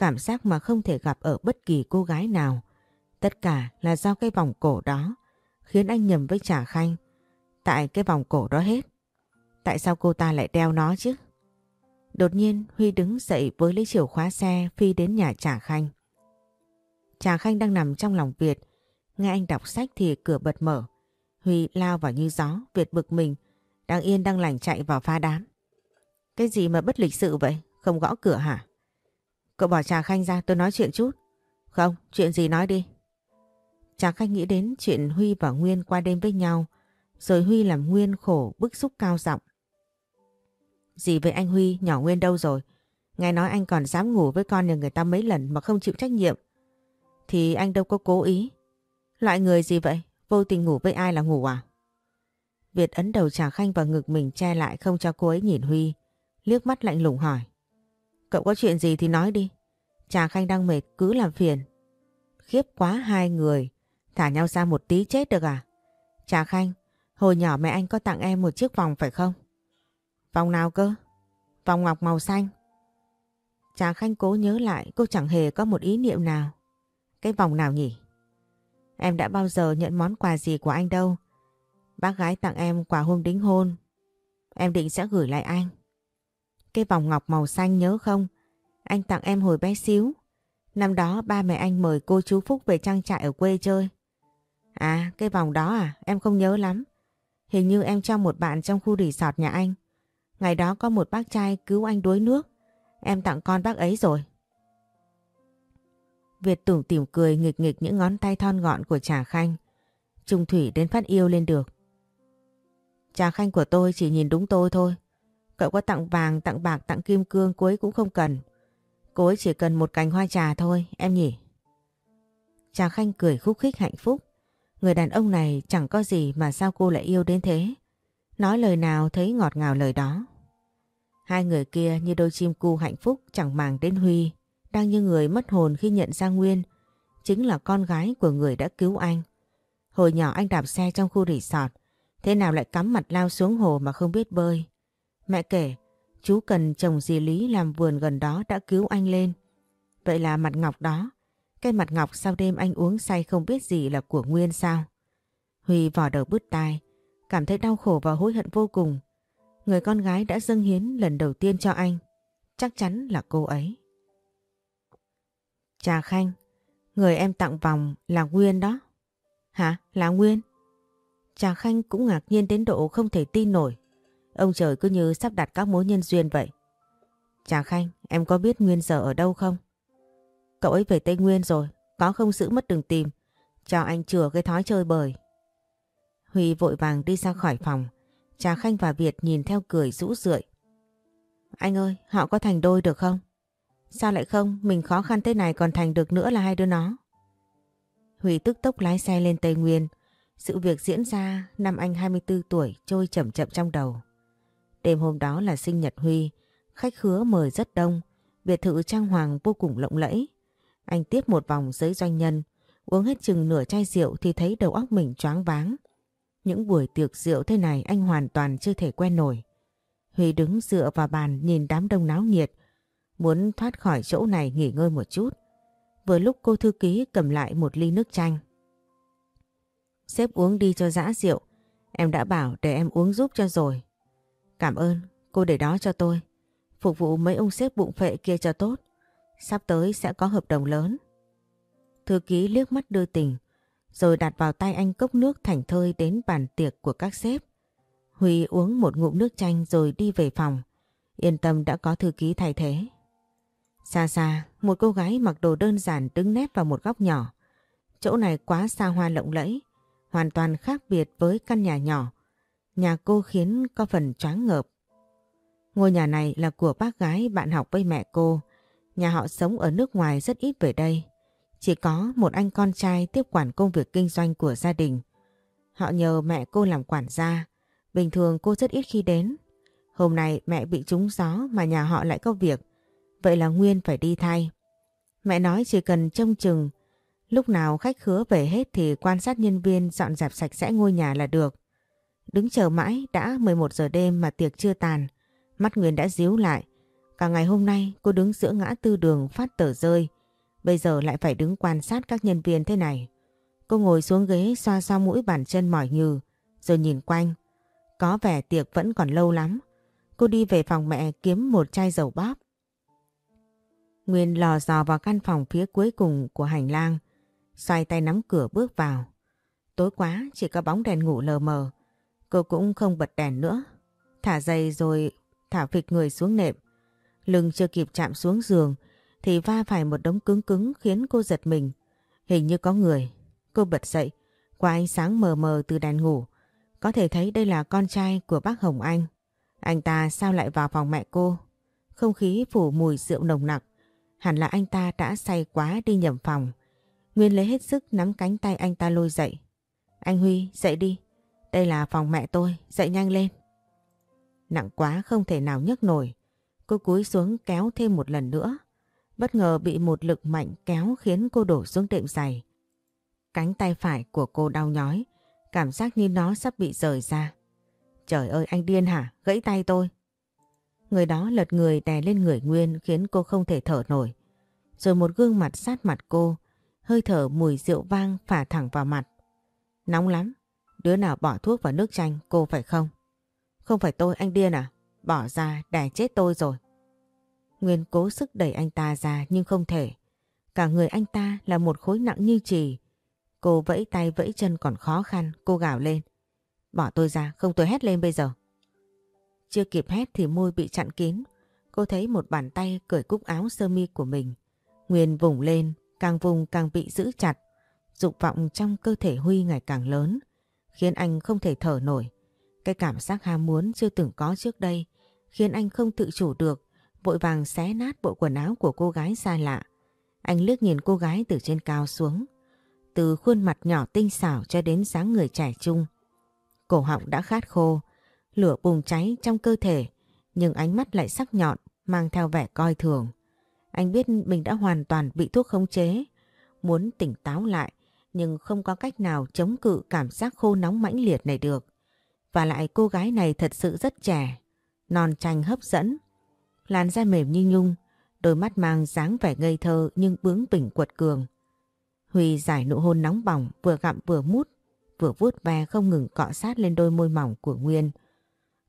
Cảm giác mà không thể gặp ở bất kỳ cô gái nào. Tất cả là do cái vòng cổ đó khiến anh nhầm với Trà Khanh. Tại cái vòng cổ đó hết. Tại sao cô ta lại đeo nó chứ? Đột nhiên Huy đứng dậy với lấy chìa khóa xe phi đến nhà Trà Khanh. Trà Khanh đang nằm trong lòng Việt. Nghe anh đọc sách thì cửa bật mở. Huy lao vào như gió, Việt bực mình, đang yên đang lành chạy vào pha đám. Cái gì mà bất lịch sự vậy? Không gõ cửa hả? Cậu bỏ Trà Khanh ra tôi nói chuyện chút. Không, chuyện gì nói đi. Trà Khanh nghĩ đến chuyện Huy và Nguyên qua đêm với nhau, rồi Huy làm Nguyên khổ bức xúc cao giọng. Gì với anh Huy, nhỏ Nguyên đâu rồi? Nghe nói anh còn dám ngủ với con nhà người ta mấy lần mà không chịu trách nhiệm. Thì anh đâu có cố ý. Loại người gì vậy? Vô tình ngủ với ai là ngủ à? Việt ấn đầu Trà Khanh vào ngực mình che lại không cho cô ấy nhìn Huy. Liếc mắt lạnh lùng hỏi. Cậu có chuyện gì thì nói đi. Trà Khanh đang mệt cứ làm phiền. Khiếp quá hai người. Thả nhau ra một tí chết được à? Trà Khanh, hồi nhỏ mẹ anh có tặng em một chiếc vòng phải không? Vòng nào cơ? Vòng ngọc màu xanh. Trà Khanh cố nhớ lại cô chẳng hề có một ý niệm nào. Cái vòng nào nhỉ? Em đã bao giờ nhận món quà gì của anh đâu. Bác gái tặng em quà hôm đính hôn. Em định sẽ gửi lại anh. Cái vòng ngọc màu xanh nhớ không? Anh tặng em hồi bé xíu. Năm đó ba mẹ anh mời cô chú Phúc về trang trại ở quê chơi. À, cái vòng đó à? Em không nhớ lắm. Hình như em cho một bạn trong khu resort nhà anh. Ngày đó có một bác trai cứu anh đuối nước. Em tặng con bác ấy rồi. Việt tủm tỉm cười nghịch nghịch những ngón tay thon gọn của Trà Khanh. Trung Thủy đến phát yêu lên được. Trà Khanh của tôi chỉ nhìn đúng tôi thôi. Cậu có tặng vàng, tặng bạc, tặng kim cương cô ấy cũng không cần. Cô ấy chỉ cần một cành hoa trà thôi, em nhỉ? Trà Khanh cười khúc khích hạnh phúc. Người đàn ông này chẳng có gì mà sao cô lại yêu đến thế. Nói lời nào thấy ngọt ngào lời đó. Hai người kia như đôi chim cu hạnh phúc chẳng màng đến Huy, đang như người mất hồn khi nhận ra Nguyên, chính là con gái của người đã cứu anh. Hồi nhỏ anh đạp xe trong khu resort, thế nào lại cắm mặt lao xuống hồ mà không biết bơi. Mẹ kể, chú cần chồng dì Lý làm vườn gần đó đã cứu anh lên. Vậy là mặt ngọc đó, cái mặt ngọc sau đêm anh uống say không biết gì là của Nguyên sao? Huy vò đầu bứt tai, cảm thấy đau khổ và hối hận vô cùng. Người con gái đã dâng hiến lần đầu tiên cho anh, chắc chắn là cô ấy. Trà Khanh, người em tặng vòng là Nguyên đó. Hả? Là Nguyên? Trà Khanh cũng ngạc nhiên đến độ không thể tin nổi. Ông trời cứ như sắp đặt các mối nhân duyên vậy. Trà Khanh, em có biết Nguyên giờ ở đâu không? Cậu ấy về Tây Nguyên rồi, có không giữ mất đừng tìm. Cho anh chừa cái thói chơi bời. Huy vội vàng đi ra khỏi phòng. Trà Khanh và Việt nhìn theo cười rũ rượi. Anh ơi, họ có thành đôi được không? Sao lại không? Mình khó khăn thế này còn thành được nữa là hai đứa nó. Huy tức tốc lái xe lên Tây Nguyên. Sự việc diễn ra năm anh 24 tuổi trôi chậm chậm trong đầu. Đêm hôm đó là sinh nhật Huy. Khách khứa mời rất đông. Biệt thự trang hoàng vô cùng lộng lẫy. Anh tiếp một vòng giới doanh nhân. Uống hết chừng nửa chai rượu thì thấy đầu óc mình choáng váng. Những buổi tiệc rượu thế này anh hoàn toàn chưa thể quen nổi. Huy đứng dựa vào bàn nhìn đám đông náo nhiệt. Muốn thoát khỏi chỗ này nghỉ ngơi một chút. Vừa lúc cô thư ký cầm lại một ly nước chanh. Xếp uống đi cho dã rượu. Em đã bảo để em uống giúp cho rồi. Cảm ơn, cô để đó cho tôi. Phục vụ mấy ông xếp bụng phệ kia cho tốt. Sắp tới sẽ có hợp đồng lớn. Thư ký liếc mắt đưa tình, rồi đặt vào tay anh cốc nước thành thơi đến bàn tiệc của các sếp. Huy uống một ngụm nước chanh rồi đi về phòng. Yên tâm đã có thư ký thay thế. Xa xa, một cô gái mặc đồ đơn giản đứng nép vào một góc nhỏ. Chỗ này quá xa hoa lộng lẫy, hoàn toàn khác biệt với căn nhà nhỏ. Nhà cô khiến có phần choáng ngợp. Ngôi nhà này là của bác gái bạn học với mẹ cô. Nhà họ sống ở nước ngoài rất ít về đây. Chỉ có một anh con trai tiếp quản công việc kinh doanh của gia đình. Họ nhờ mẹ cô làm quản gia. Bình thường cô rất ít khi đến. Hôm nay mẹ bị trúng gió mà nhà họ lại có việc. Vậy là Nguyên phải đi thay. Mẹ nói chỉ cần trông chừng. Lúc nào khách khứa về hết thì quan sát nhân viên dọn dẹp sạch sẽ ngôi nhà là được. Đứng chờ mãi đã 11 giờ đêm mà tiệc chưa tàn. Mắt Nguyên đã díu lại. Cả ngày hôm nay cô đứng giữa ngã tư đường phát tờ rơi. Bây giờ lại phải đứng quan sát các nhân viên thế này. Cô ngồi xuống ghế xoa xoa mũi bàn chân mỏi nhừ, rồi nhìn quanh. Có vẻ tiệc vẫn còn lâu lắm. Cô đi về phòng mẹ kiếm một chai dầu bóp. Nguyên lò dò vào căn phòng phía cuối cùng của hành lang, xoay tay nắm cửa bước vào. Tối quá chỉ có bóng đèn ngủ lờ mờ, cô cũng không bật đèn nữa. Thả giày rồi thả phịch người xuống nệm. Lưng chưa kịp chạm xuống giường thì va phải một đống cứng cứng khiến cô giật mình. Hình như có người. Cô bật dậy, qua ánh sáng mờ mờ từ đèn ngủ. Có thể thấy đây là con trai của bác Hồng Anh. Anh ta sao lại vào phòng mẹ cô? Không khí phủ mùi rượu nồng nặc. Hẳn là anh ta đã say quá đi nhầm phòng. Nguyên lấy hết sức nắm cánh tay anh ta lôi dậy. Anh Huy, dậy đi. Đây là phòng mẹ tôi, dậy nhanh lên. Nặng quá không thể nào nhấc nổi. Cô cúi xuống kéo thêm một lần nữa. Bất ngờ bị một lực mạnh kéo khiến cô đổ xuống đệm giày. Cánh tay phải của cô đau nhói, cảm giác như nó sắp bị rời ra. Trời ơi anh điên hả? Gãy tay tôi. Người đó lật người đè lên người Nguyên khiến cô không thể thở nổi. Rồi một gương mặt sát mặt cô, hơi thở mùi rượu vang phả thẳng vào mặt. Nóng lắm, đứa nào bỏ thuốc vào nước chanh cô phải không? Không phải tôi anh điên à? Bỏ ra đè chết tôi rồi. Nguyên cố sức đẩy anh ta ra nhưng không thể. Cả người anh ta là một khối nặng như trì. Cô vẫy tay vẫy chân còn khó khăn, cô gào lên. Bỏ tôi ra, không tôi hét lên bây giờ. Chưa kịp hét thì môi bị chặn kín. Cô thấy một bàn tay cởi cúc áo sơ mi của mình. Nguyên vùng lên, càng vùng càng bị giữ chặt. Dục vọng trong cơ thể Huy ngày càng lớn, khiến anh không thể thở nổi. Cái cảm giác ham muốn chưa từng có trước đây, khiến anh không tự chủ được, vội vàng xé nát bộ quần áo của cô gái xa lạ. Anh liếc nhìn cô gái từ trên cao xuống. từ khuôn mặt nhỏ tinh xảo cho đến dáng người trẻ trung. Cổ họng đã khát khô, lửa bùng cháy trong cơ thể, nhưng ánh mắt lại sắc nhọn, mang theo vẻ coi thường. Anh biết mình đã hoàn toàn bị thuốc khống chế, muốn tỉnh táo lại, nhưng không có cách nào chống cự cảm giác khô nóng mãnh liệt này được. Và lại cô gái này thật sự rất trẻ, non chanh hấp dẫn. Làn da mềm như nhung, đôi mắt mang dáng vẻ ngây thơ nhưng bướng bỉnh quật cường. Huy giải nụ hôn nóng bỏng vừa gặm vừa mút, vừa vuốt ve không ngừng cọ sát lên đôi môi mỏng của Nguyên.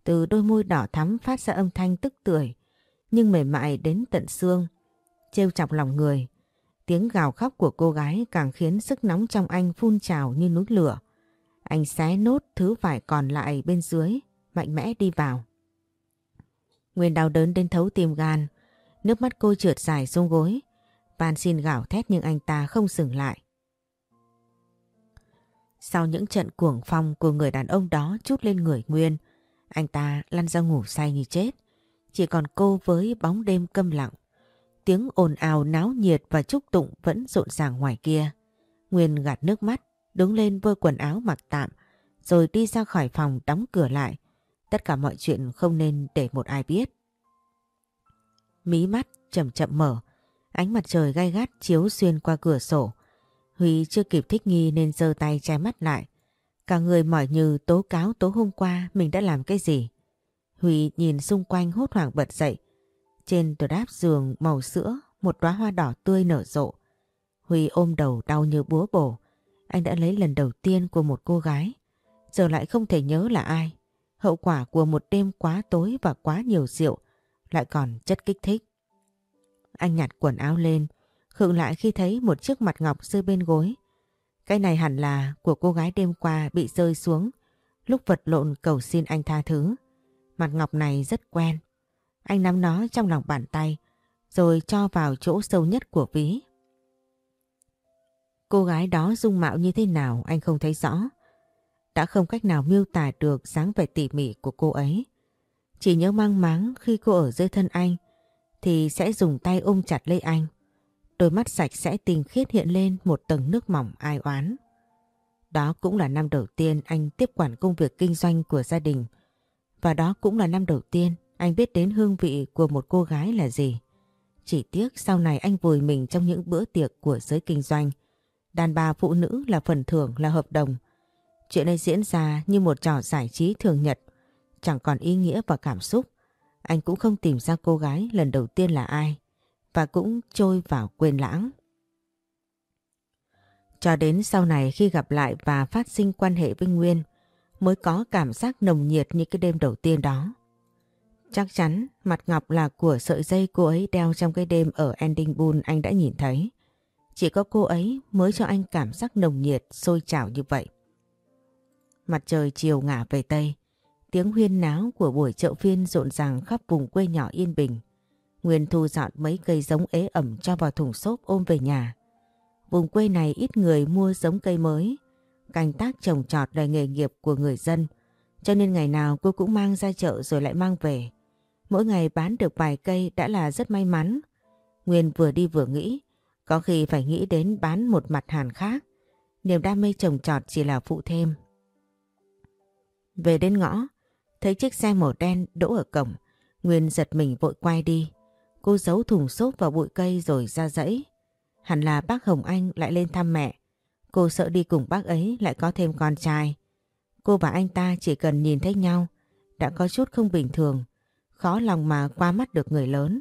Từ đôi môi đỏ thắm phát ra âm thanh tức tưởi, nhưng mềm mại đến tận xương, trêu chọc lòng người. Tiếng gào khóc của cô gái càng khiến sức nóng trong anh phun trào như núi lửa. Anh xé nốt thứ vải còn lại bên dưới, mạnh mẽ đi vào. Nguyên đau đớn đến thấu tim gan, nước mắt cô trượt dài xuống gối. Van xin gào thét nhưng anh ta không dừng lại. Sau những trận cuồng phong của người đàn ông đó chút lên người Nguyên, anh ta lăn ra ngủ say như chết. Chỉ còn cô với bóng đêm câm lặng. Tiếng ồn ào náo nhiệt và chúc tụng vẫn rộn ràng ngoài kia. Nguyên gạt nước mắt, đứng lên vơ quần áo mặc tạm, rồi đi ra khỏi phòng đóng cửa lại. Tất cả mọi chuyện không nên để một ai biết. Mí mắt chậm chậm mở, ánh mặt trời gai gắt chiếu xuyên qua cửa sổ. Huy chưa kịp thích nghi nên giơ tay che mắt lại. Cả người mỏi như tố cáo tối hôm qua mình đã làm cái gì. Huy nhìn xung quanh hốt hoảng bật dậy. Trên tờ đáp giường màu sữa, một đóa hoa đỏ tươi nở rộ. Huy ôm đầu đau như búa bổ. Anh đã lấy lần đầu tiên của một cô gái. Giờ lại không thể nhớ là ai. Hậu quả của một đêm quá tối và quá nhiều rượu lại còn chất kích thích. Anh nhặt quần áo lên, khựng lại khi thấy một chiếc mặt ngọc rơi bên gối. Cái này hẳn là của cô gái đêm qua bị rơi xuống lúc vật lộn cầu xin anh tha thứ. Mặt ngọc này rất quen. Anh nắm nó trong lòng bàn tay, rồi cho vào chỗ sâu nhất của ví. Cô gái đó dung mạo như thế nào anh không thấy rõ. Đã không cách nào miêu tả được dáng vẻ tỉ mỉ của cô ấy. Chỉ nhớ mang máng khi cô ở dưới thân anh, thì sẽ dùng tay ôm chặt lấy anh. Đôi mắt sạch sẽ tinh khiết hiện lên một tầng nước mỏng ai oán. Đó cũng là năm đầu tiên anh tiếp quản công việc kinh doanh của gia đình. Và đó cũng là năm đầu tiên anh biết đến hương vị của một cô gái là gì. Chỉ tiếc sau này anh vùi mình trong những bữa tiệc của giới kinh doanh. Đàn bà phụ nữ là phần thưởng là hợp đồng. Chuyện này diễn ra như một trò giải trí thường nhật, chẳng còn ý nghĩa và cảm xúc. Anh cũng không tìm ra cô gái lần đầu tiên là ai và cũng trôi vào quên lãng. Cho đến sau này khi gặp lại và phát sinh quan hệ với Nguyên mới có cảm giác nồng nhiệt như cái đêm đầu tiên đó. Chắc chắn mặt ngọc là của sợi dây cô ấy đeo trong cái đêm ở Ending Bull anh đã nhìn thấy. Chỉ có cô ấy mới cho anh cảm giác nồng nhiệt, sôi trào như vậy. Mặt trời chiều ngả về Tây, tiếng huyên náo của buổi chợ phiên rộn ràng khắp vùng quê nhỏ yên bình. Nguyên thu dọn mấy cây giống ế ẩm cho vào thùng xốp ôm về nhà. Vùng quê này ít người mua giống cây mới, canh tác trồng trọt là nghề nghiệp của người dân, cho nên ngày nào cô cũng mang ra chợ rồi lại mang về. Mỗi ngày bán được vài cây đã là rất may mắn. Nguyên vừa đi vừa nghĩ, có khi phải nghĩ đến bán một mặt hàng khác. Niềm đam mê trồng trọt chỉ là phụ thêm. Về đến ngõ, thấy chiếc xe màu đen đỗ ở cổng. Nguyên giật mình vội quay đi. Cô giấu thùng xốp vào bụi cây rồi ra dãy. Hẳn là bác Hồng Anh lại lên thăm mẹ. Cô sợ đi cùng bác ấy lại có thêm con trai. Cô và anh ta chỉ cần nhìn thấy nhau đã có chút không bình thường. Khó lòng mà qua mắt được người lớn.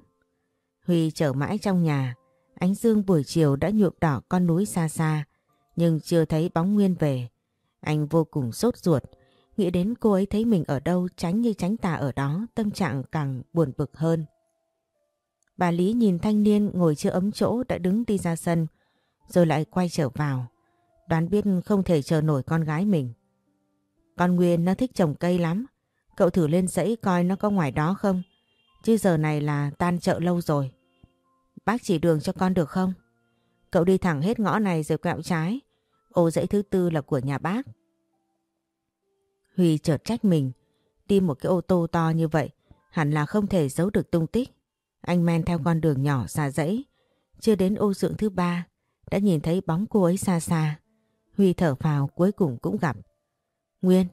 Huy chờ mãi trong nhà. Ánh dương buổi chiều đã nhuộm đỏ con núi xa xa. Nhưng chưa thấy bóng Nguyên về. Anh vô cùng sốt ruột. Nghĩ đến cô ấy thấy mình ở đâu tránh như tránh tà ở đó. Tâm trạng càng buồn bực hơn. Bà Lý nhìn thanh niên ngồi chưa ấm chỗ đã đứng đi ra sân. Rồi lại quay trở vào. Đoán biết không thể chờ nổi con gái mình. Con Nguyên nó thích trồng cây lắm. Cậu thử lên dãy coi nó có ngoài đó không? Chứ giờ này là tan chợ lâu rồi. Bác chỉ đường cho con được không? Cậu đi thẳng hết ngõ này rồi quẹo trái. Ô, dãy thứ tư là của nhà bác. Huy chợt trách mình. Đi một cái ô tô to như vậy, hẳn là không thể giấu được tung tích. Anh men theo con đường nhỏ xa dãy. Chưa đến ô dưỡng thứ ba, đã nhìn thấy bóng cô ấy xa xa. Huy thở phào, cuối cùng cũng gặp. Nguyên.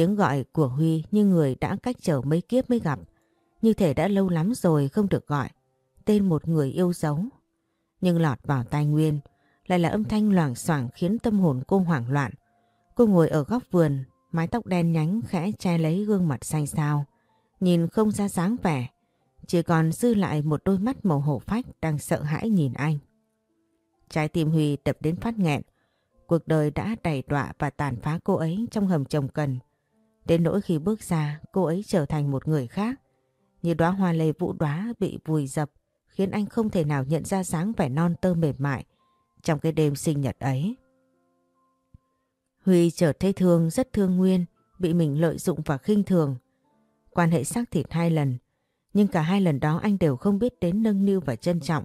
Tiếng gọi của Huy như người đã cách trở mấy kiếp mới gặp. Như thể đã lâu lắm rồi không được gọi. Tên một người yêu dấu. Nhưng lọt vào tai Nguyên lại là âm thanh loảng xoảng khiến tâm hồn cô hoảng loạn. Cô ngồi ở góc vườn, mái tóc đen nhánh khẽ che lấy gương mặt xanh xao. Nhìn không ra dáng vẻ, chỉ còn dư lại một đôi mắt màu hổ phách đang sợ hãi nhìn anh. Trái tim Huy đập đến phát nghẹn. Cuộc đời đã đầy đọa và tàn phá cô ấy trong hầm trồng cần. Đến nỗi khi bước ra, cô ấy trở thành một người khác. Như đóa hoa lê vũ đóa bị vùi dập, khiến anh không thể nào nhận ra dáng vẻ non tơ mềm mại trong cái đêm sinh nhật ấy. Huy chợt thấy thương rất thương Nguyên, bị mình lợi dụng và khinh thường. Quan hệ xác thịt hai lần, nhưng cả hai lần đó anh đều không biết đến nâng niu và trân trọng,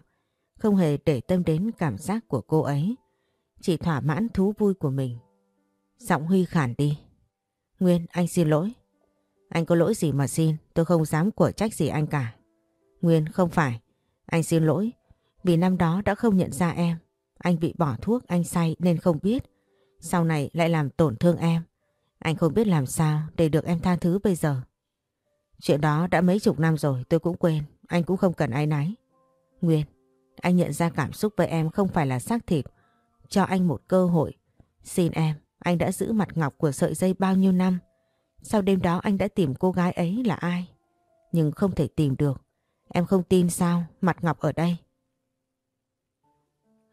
không hề để tâm đến cảm giác của cô ấy, chỉ thỏa mãn thú vui của mình. Giọng Huy khản đi. Nguyên, anh xin lỗi. Anh có lỗi gì mà xin, tôi không dám của trách gì anh cả. Nguyên, không phải. Anh xin lỗi, vì năm đó đã không nhận ra em. Anh bị bỏ thuốc, anh say nên không biết. Sau này lại làm tổn thương em. Anh không biết làm sao để được em tha thứ bây giờ. Chuyện đó đã mấy chục năm rồi tôi cũng quên. Anh cũng không cần ai náy. Nguyên, anh nhận ra cảm xúc với em không phải là xác thịt. Cho anh một cơ hội. Xin em, anh đã giữ mặt ngọc của sợi dây bao nhiêu năm. Sau đêm đó anh đã tìm cô gái ấy là ai? Nhưng không thể tìm được. Em không tin sao mặt ngọc ở đây.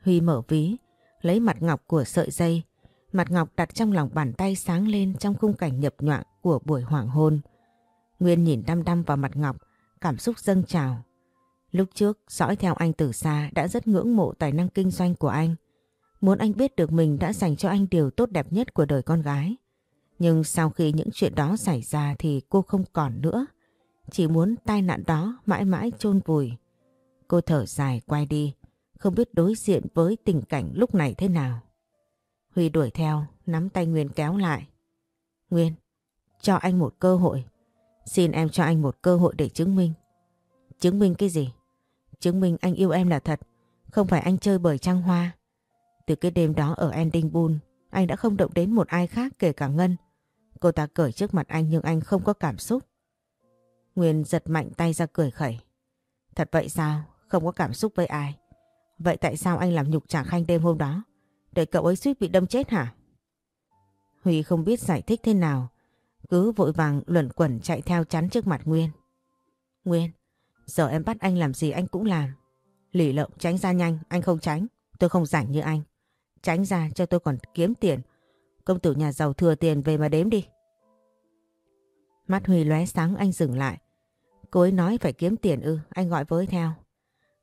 Huy mở ví, lấy mặt ngọc của sợi dây. Mặt ngọc đặt trong lòng bàn tay sáng lên trong khung cảnh nhập nhọn của buổi hoàng hôn. Nguyên nhìn đăm đăm vào mặt ngọc, cảm xúc dâng trào. Lúc trước dõi theo anh từ xa đã rất ngưỡng mộ tài năng kinh doanh của anh. Muốn anh biết được mình đã dành cho anh điều tốt đẹp nhất của đời con gái. Nhưng sau khi những chuyện đó xảy ra thì cô không còn nữa. Chỉ muốn tai nạn đó mãi mãi chôn vùi. Cô thở dài quay đi, không biết đối diện với tình cảnh lúc này thế nào. Huy đuổi theo, nắm tay Nguyên kéo lại. Nguyên, cho anh một cơ hội. Xin em cho anh một cơ hội để chứng minh. Chứng minh cái gì? Chứng minh anh yêu em là thật, không phải anh chơi bời trăng hoa. Từ cái đêm đó ở Ending Bull, anh đã không động đến một ai khác kể cả Ngân. Cô ta cởi trước mặt anh nhưng anh không có cảm xúc. Nguyên giật mạnh tay ra cười khẩy. Thật vậy sao? Không có cảm xúc với ai? Vậy tại sao anh làm nhục trả khanh đêm hôm đó? Để cậu ấy suýt bị đâm chết hả? Huy không biết giải thích thế nào. Cứ vội vàng luẩn quẩn chạy theo chắn trước mặt Nguyên. Nguyên, giờ em bắt anh làm gì anh cũng làm. Lỉ lợm tránh ra nhanh, anh không tránh. Tôi không rảnh như anh. Tránh ra cho tôi còn kiếm tiền. Công tử nhà giàu thừa tiền về mà đếm đi. Mắt Huy lóe sáng anh dừng lại. Cô ấy nói phải kiếm tiền ư, anh gọi với theo.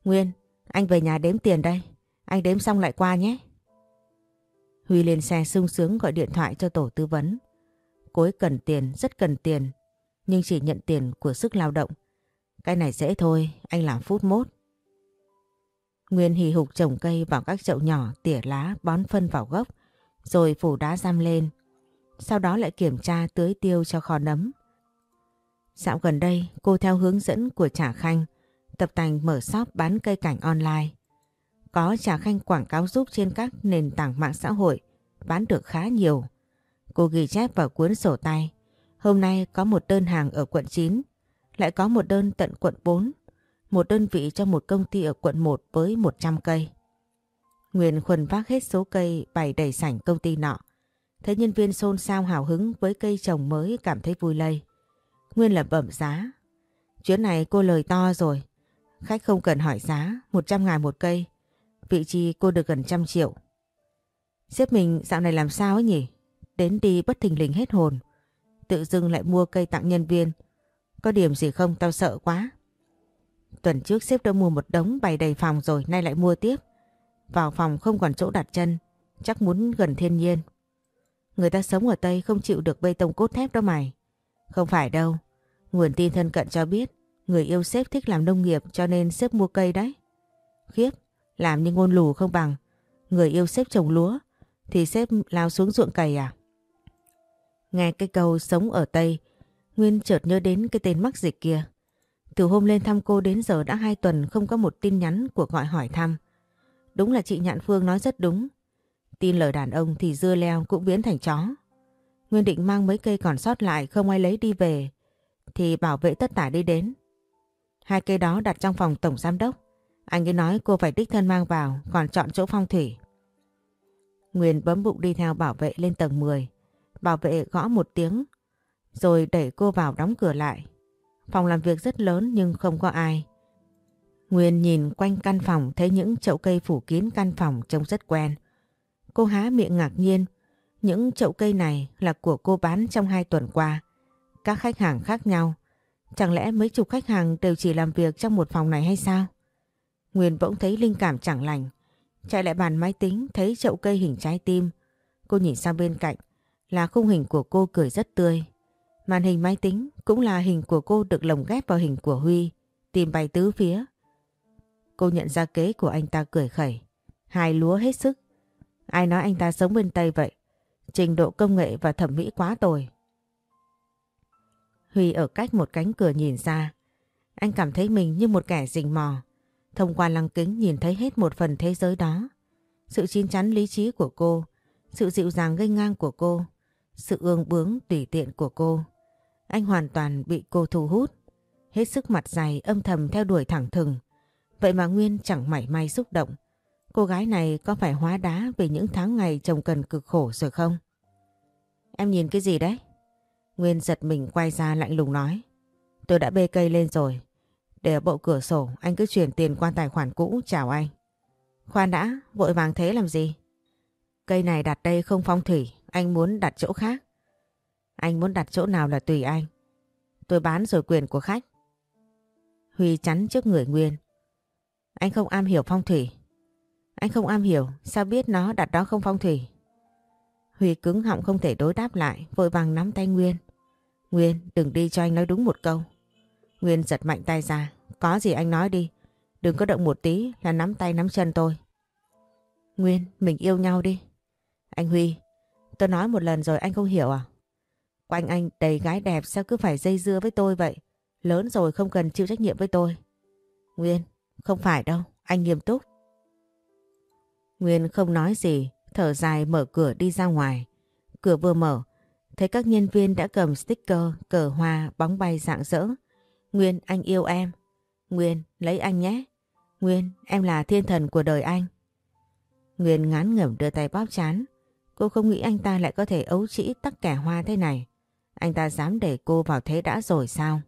Nguyên, anh về nhà đếm tiền đây. Anh đếm xong lại qua nhé. Huy lên xe sung sướng gọi điện thoại cho tổ tư vấn. Cô ấy cần tiền, rất cần tiền. Nhưng chỉ nhận tiền của sức lao động. Cái này dễ thôi, anh làm phút mốt. Nguyên hì hục trồng cây vào các chậu nhỏ, tỉa lá, bón phân vào gốc, rồi phủ đá giam lên. Sau đó lại kiểm tra tưới tiêu cho kho nấm. Dạo gần đây, cô theo hướng dẫn của Trà Khanh, tập tành mở shop bán cây cảnh online. Có Trà Khanh quảng cáo giúp trên các nền tảng mạng xã hội, bán được khá nhiều. Cô ghi chép vào cuốn sổ tay. Hôm nay có một đơn hàng ở quận 9, lại có một đơn tận quận 4, một đơn vị cho một công ty ở quận 1 với 100 cây. Nguyên khuẩn vác hết số cây bày đầy sảnh công ty nọ. Thấy nhân viên xôn xao hào hứng với cây trồng mới cảm thấy vui lây. Nguyên lẩm bẩm giá. Chuyến này cô lời to rồi. Khách không cần hỏi giá, 100 ngàn một cây. Vị trí cô được gần trăm triệu. Xếp mình dạo này làm sao ấy nhỉ? Đến đi bất thình lình hết hồn. Tự dưng lại mua cây tặng nhân viên. Có điểm gì không tao sợ quá. Tuần trước xếp đã mua một đống bày đầy phòng rồi nay lại mua tiếp. Vào phòng không còn chỗ đặt chân. Chắc muốn gần thiên nhiên. Người ta sống ở Tây không chịu được bê tông cốt thép đâu mày. Không phải đâu. Nguồn tin thân cận cho biết người yêu sếp thích làm nông nghiệp cho nên sếp mua cây đấy. Khiếp, làm như ngôn lù không bằng. Người yêu sếp trồng lúa thì sếp lao xuống ruộng cày à? Nghe cái câu sống ở Tây, Nguyên chợt nhớ đến cái tên mắc dịch kia. Từ hôm lên thăm cô đến giờ đã hai tuần không có một tin nhắn của gọi hỏi thăm. Đúng là chị Nhạn Phương nói rất đúng. Tin lời đàn ông thì dưa leo cũng biến thành chó. Nguyên định mang mấy cây còn sót lại không ai lấy đi về, thì bảo vệ tất tả đi đến. Hai cây đó đặt trong phòng tổng giám đốc. Anh ấy nói cô phải đích thân mang vào, còn chọn chỗ phong thủy. Nguyên bấm bụng đi theo bảo vệ lên tầng 10. Bảo vệ gõ một tiếng, rồi đẩy cô vào đóng cửa lại. Phòng làm việc rất lớn nhưng không có ai. Nguyên nhìn quanh căn phòng, thấy những chậu cây phủ kín căn phòng trông rất quen. Cô há miệng ngạc nhiên. Những chậu cây này là của cô bán trong hai tuần qua. Các khách hàng khác nhau. Chẳng lẽ mấy chục khách hàng đều chỉ làm việc trong một phòng này hay sao? Nguyên bỗng thấy linh cảm chẳng lành. Chạy lại bàn máy tính, thấy chậu cây hình trái tim. Cô nhìn sang bên cạnh, là khung hình của cô cười rất tươi. Màn hình máy tính cũng là hình của cô được lồng ghép vào hình của Huy, tìm bay tứ phía. Cô nhận ra kế của anh ta cười khẩy, hài lúa hết sức. Ai nói anh ta sống bên Tây vậy? Trình độ công nghệ và thẩm mỹ quá tồi. Huy ở cách một cánh cửa nhìn ra. Anh cảm thấy mình như một kẻ rình mò. Thông qua lăng kính nhìn thấy hết một phần thế giới đó. Sự chín chắn lý trí của cô, sự dịu dàng gây ngang của cô, sự ương bướng tùy tiện của cô. Anh hoàn toàn bị cô thu hút. Hết sức mặt dày âm thầm theo đuổi thẳng thừng. Vậy mà Nguyên chẳng mảy may xúc động. Cô gái này có phải hóa đá về những tháng ngày chồng cần cực khổ rồi không? Em nhìn cái gì đấy? Nguyên giật mình quay ra lạnh lùng nói. Tôi đã bê cây lên rồi. Để ở bộ cửa sổ anh cứ chuyển tiền qua tài khoản cũ chào anh. Khoan đã, vội vàng thế làm gì? Cây này đặt đây không phong thủy, anh muốn đặt chỗ khác. Anh muốn đặt chỗ nào là tùy anh. Tôi bán rồi quyền của khách. Huy chắn trước người Nguyên. Anh không am hiểu phong thủy. Anh không am hiểu, sao biết nó đặt đó không phong thủy? Huy cứng họng không thể đối đáp lại, vội vàng nắm tay Nguyên. Nguyên, đừng đi cho anh nói đúng một câu. Nguyên giật mạnh tay ra. Có gì anh nói đi. Đừng có động một tí là nắm tay nắm chân tôi. Nguyên, mình yêu nhau đi. Anh Huy, tôi nói một lần rồi anh không hiểu à? Quanh anh đầy gái đẹp sao cứ phải dây dưa với tôi vậy? Lớn rồi không cần chịu trách nhiệm với tôi. Nguyên, không phải đâu, anh nghiêm túc. Nguyên không nói gì, thở dài mở cửa đi ra ngoài. Cửa vừa mở, thấy các nhân viên đã cầm sticker, cờ hoa, bóng bay rạng rỡ. Nguyên, anh yêu em. Nguyên, lấy anh nhé. Nguyên, em là thiên thần của đời anh. Nguyên ngán ngẩm đưa tay bóp chán. Cô không nghĩ anh ta lại có thể ấu trĩ tắc kẻ hoa thế này. Anh ta dám để cô vào thế đã rồi sao?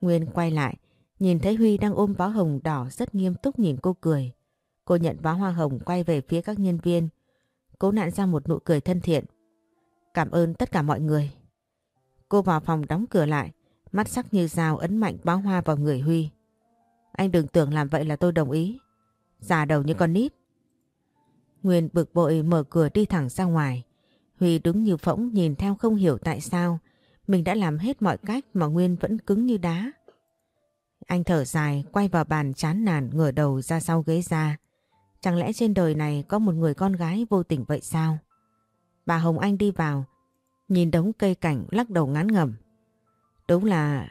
Nguyên quay lại, nhìn thấy Huy đang ôm bó hồng đỏ rất nghiêm túc nhìn cô cười. Cô nhận bó hoa hồng quay về phía các nhân viên. Cố nạn ra một nụ cười thân thiện. Cảm ơn tất cả mọi người. Cô vào phòng đóng cửa lại, mắt sắc như dao ấn mạnh bó hoa vào người Huy. Anh đừng tưởng làm vậy là tôi đồng ý. Già đầu như con nít. Nguyên bực bội mở cửa đi thẳng ra ngoài. Huy đứng như phỗng nhìn theo không hiểu tại sao mình đã làm hết mọi cách mà Nguyên vẫn cứng như đá. Anh thở dài quay vào bàn chán nản ngửa đầu ra sau ghế ra. Chẳng lẽ trên đời này có một người con gái vô tình vậy sao? Bà Hồng Anh đi vào, nhìn đống cây cảnh lắc đầu ngán ngẩm. Đúng là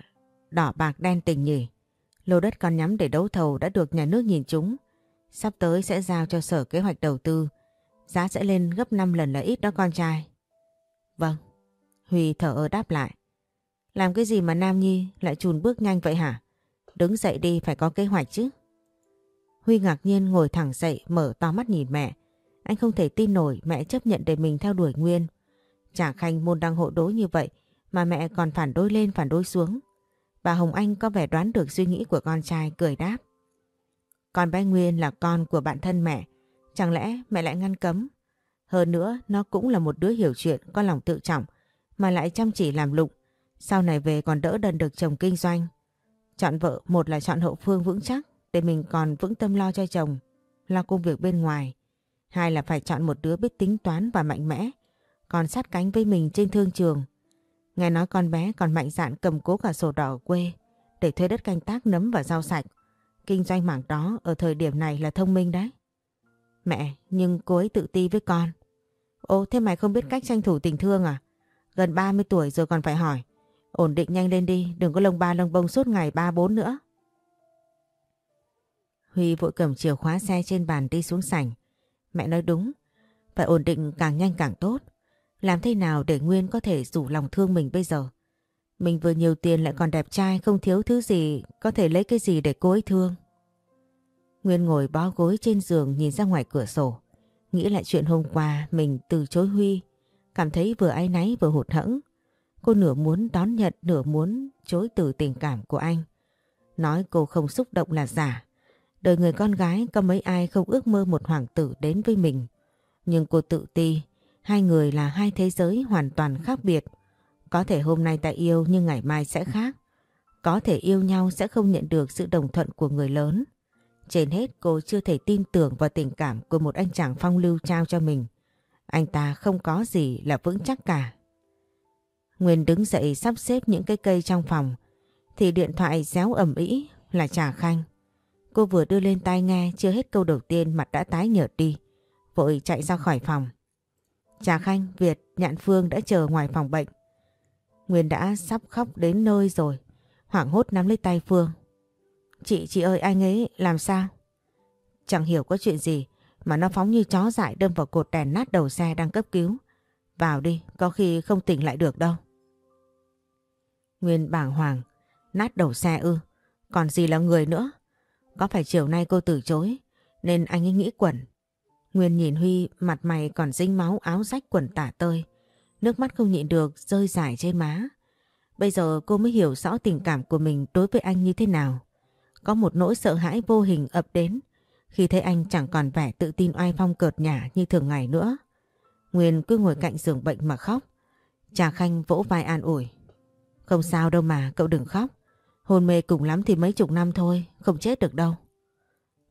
đỏ bạc đen tình nhỉ. Lô đất con nhắm để đấu thầu đã được nhà nước nhìn chúng. Sắp tới sẽ giao cho sở kế hoạch đầu tư. Giá sẽ lên gấp 5 lần là ít đó con trai. Vâng. Huy thở ơ đáp lại. Làm cái gì mà Nam Nhi lại chùn bước nhanh vậy hả? Đứng dậy đi, phải có kế hoạch chứ. Huy ngạc nhiên ngồi thẳng dậy, mở to mắt nhìn mẹ. Anh không thể tin nổi mẹ chấp nhận để mình theo đuổi Nguyên. Chả khanh môn đăng hộ đối như vậy mà mẹ còn phản đối lên, phản đối xuống. Bà Hồng Anh có vẻ đoán được suy nghĩ của con trai, cười đáp. Con bé Nguyên là con của bạn thân mẹ. Chẳng lẽ mẹ lại ngăn cấm? Hơn nữa nó cũng là một đứa hiểu chuyện, có lòng tự trọng mà lại chăm chỉ làm lụng. Sau này về còn đỡ đần được chồng kinh doanh. Chọn vợ một là chọn hậu phương vững chắc để mình còn vững tâm lo cho chồng, lo công việc bên ngoài. Hai là phải chọn một đứa biết tính toán và mạnh mẽ, còn sát cánh với mình trên thương trường. Nghe nói con bé còn mạnh dạn cầm cố cả sổ đỏ ở quê để thuê đất canh tác nấm và rau sạch. Kinh doanh mảng đó ở thời điểm này là thông minh đấy. Mẹ, nhưng cô ấy tự ti với con. Ô, thế mày không biết cách tranh thủ tình thương à? Gần 30 tuổi rồi còn phải hỏi. Ổn định nhanh lên đi, đừng có lông ba lông bông suốt ngày ba bốn nữa. Huy vội cầm chìa khóa xe trên bàn đi xuống sảnh. Mẹ nói đúng. Phải ổn định càng nhanh càng tốt. Làm thế nào để Nguyên có thể rủ lòng thương mình bây giờ? Mình vừa nhiều tiền lại còn đẹp trai không thiếu thứ gì, có thể lấy cái gì để cô ấy thương. Nguyên ngồi bó gối trên giường nhìn ra ngoài cửa sổ. Nghĩ lại chuyện hôm qua mình từ chối Huy, cảm thấy vừa áy náy vừa hụt hẫng. Cô nửa muốn đón nhận nửa muốn chối từ tình cảm của anh. Nói cô không xúc động là giả. Đời người con gái có mấy ai không ước mơ một hoàng tử đến với mình. Nhưng cô tự ti, hai người là hai thế giới hoàn toàn khác biệt. Có thể hôm nay ta yêu nhưng ngày mai sẽ khác. Có thể yêu nhau sẽ không nhận được sự đồng thuận của người lớn. Trên hết cô chưa thể tin tưởng vào tình cảm của một anh chàng phong lưu trao cho mình. Anh ta không có gì là vững chắc cả. Nguyên đứng dậy sắp xếp những cái cây trong phòng thì điện thoại réo ẩm ĩ là Trà Khanh. Cô vừa đưa lên tai nghe chưa hết câu đầu tiên mặt đã tái nhợt đi. Vội chạy ra khỏi phòng. Trà Khanh, Việt, Nhạn Phương đã chờ ngoài phòng bệnh. Nguyên đã sắp khóc đến nơi rồi. Hoảng hốt nắm lấy tay Phương. Chị, chị ơi anh ấy làm sao? Chẳng hiểu có chuyện gì mà nó phóng như chó dại đâm vào cột đèn nát đầu xe đang cấp cứu. Vào đi, có khi không tỉnh lại được đâu. Nguyên bàng hoàng, nát đầu xe ư, còn gì là người nữa. Có phải chiều nay cô từ chối, nên anh ấy nghĩ quẩn. Nguyên nhìn Huy mặt mày còn dính máu áo rách quần tả tơi. Nước mắt không nhịn được rơi dài trên má. Bây giờ cô mới hiểu rõ tình cảm của mình đối với anh như thế nào. Có một nỗi sợ hãi vô hình ập đến khi thấy anh chẳng còn vẻ tự tin oai phong cợt nhả như thường ngày nữa. Nguyên cứ ngồi cạnh giường bệnh mà khóc. Trà Khanh vỗ vai an ủi. Không sao đâu mà, cậu đừng khóc. Hôn mê cùng lắm thì mấy chục năm thôi, không chết được đâu.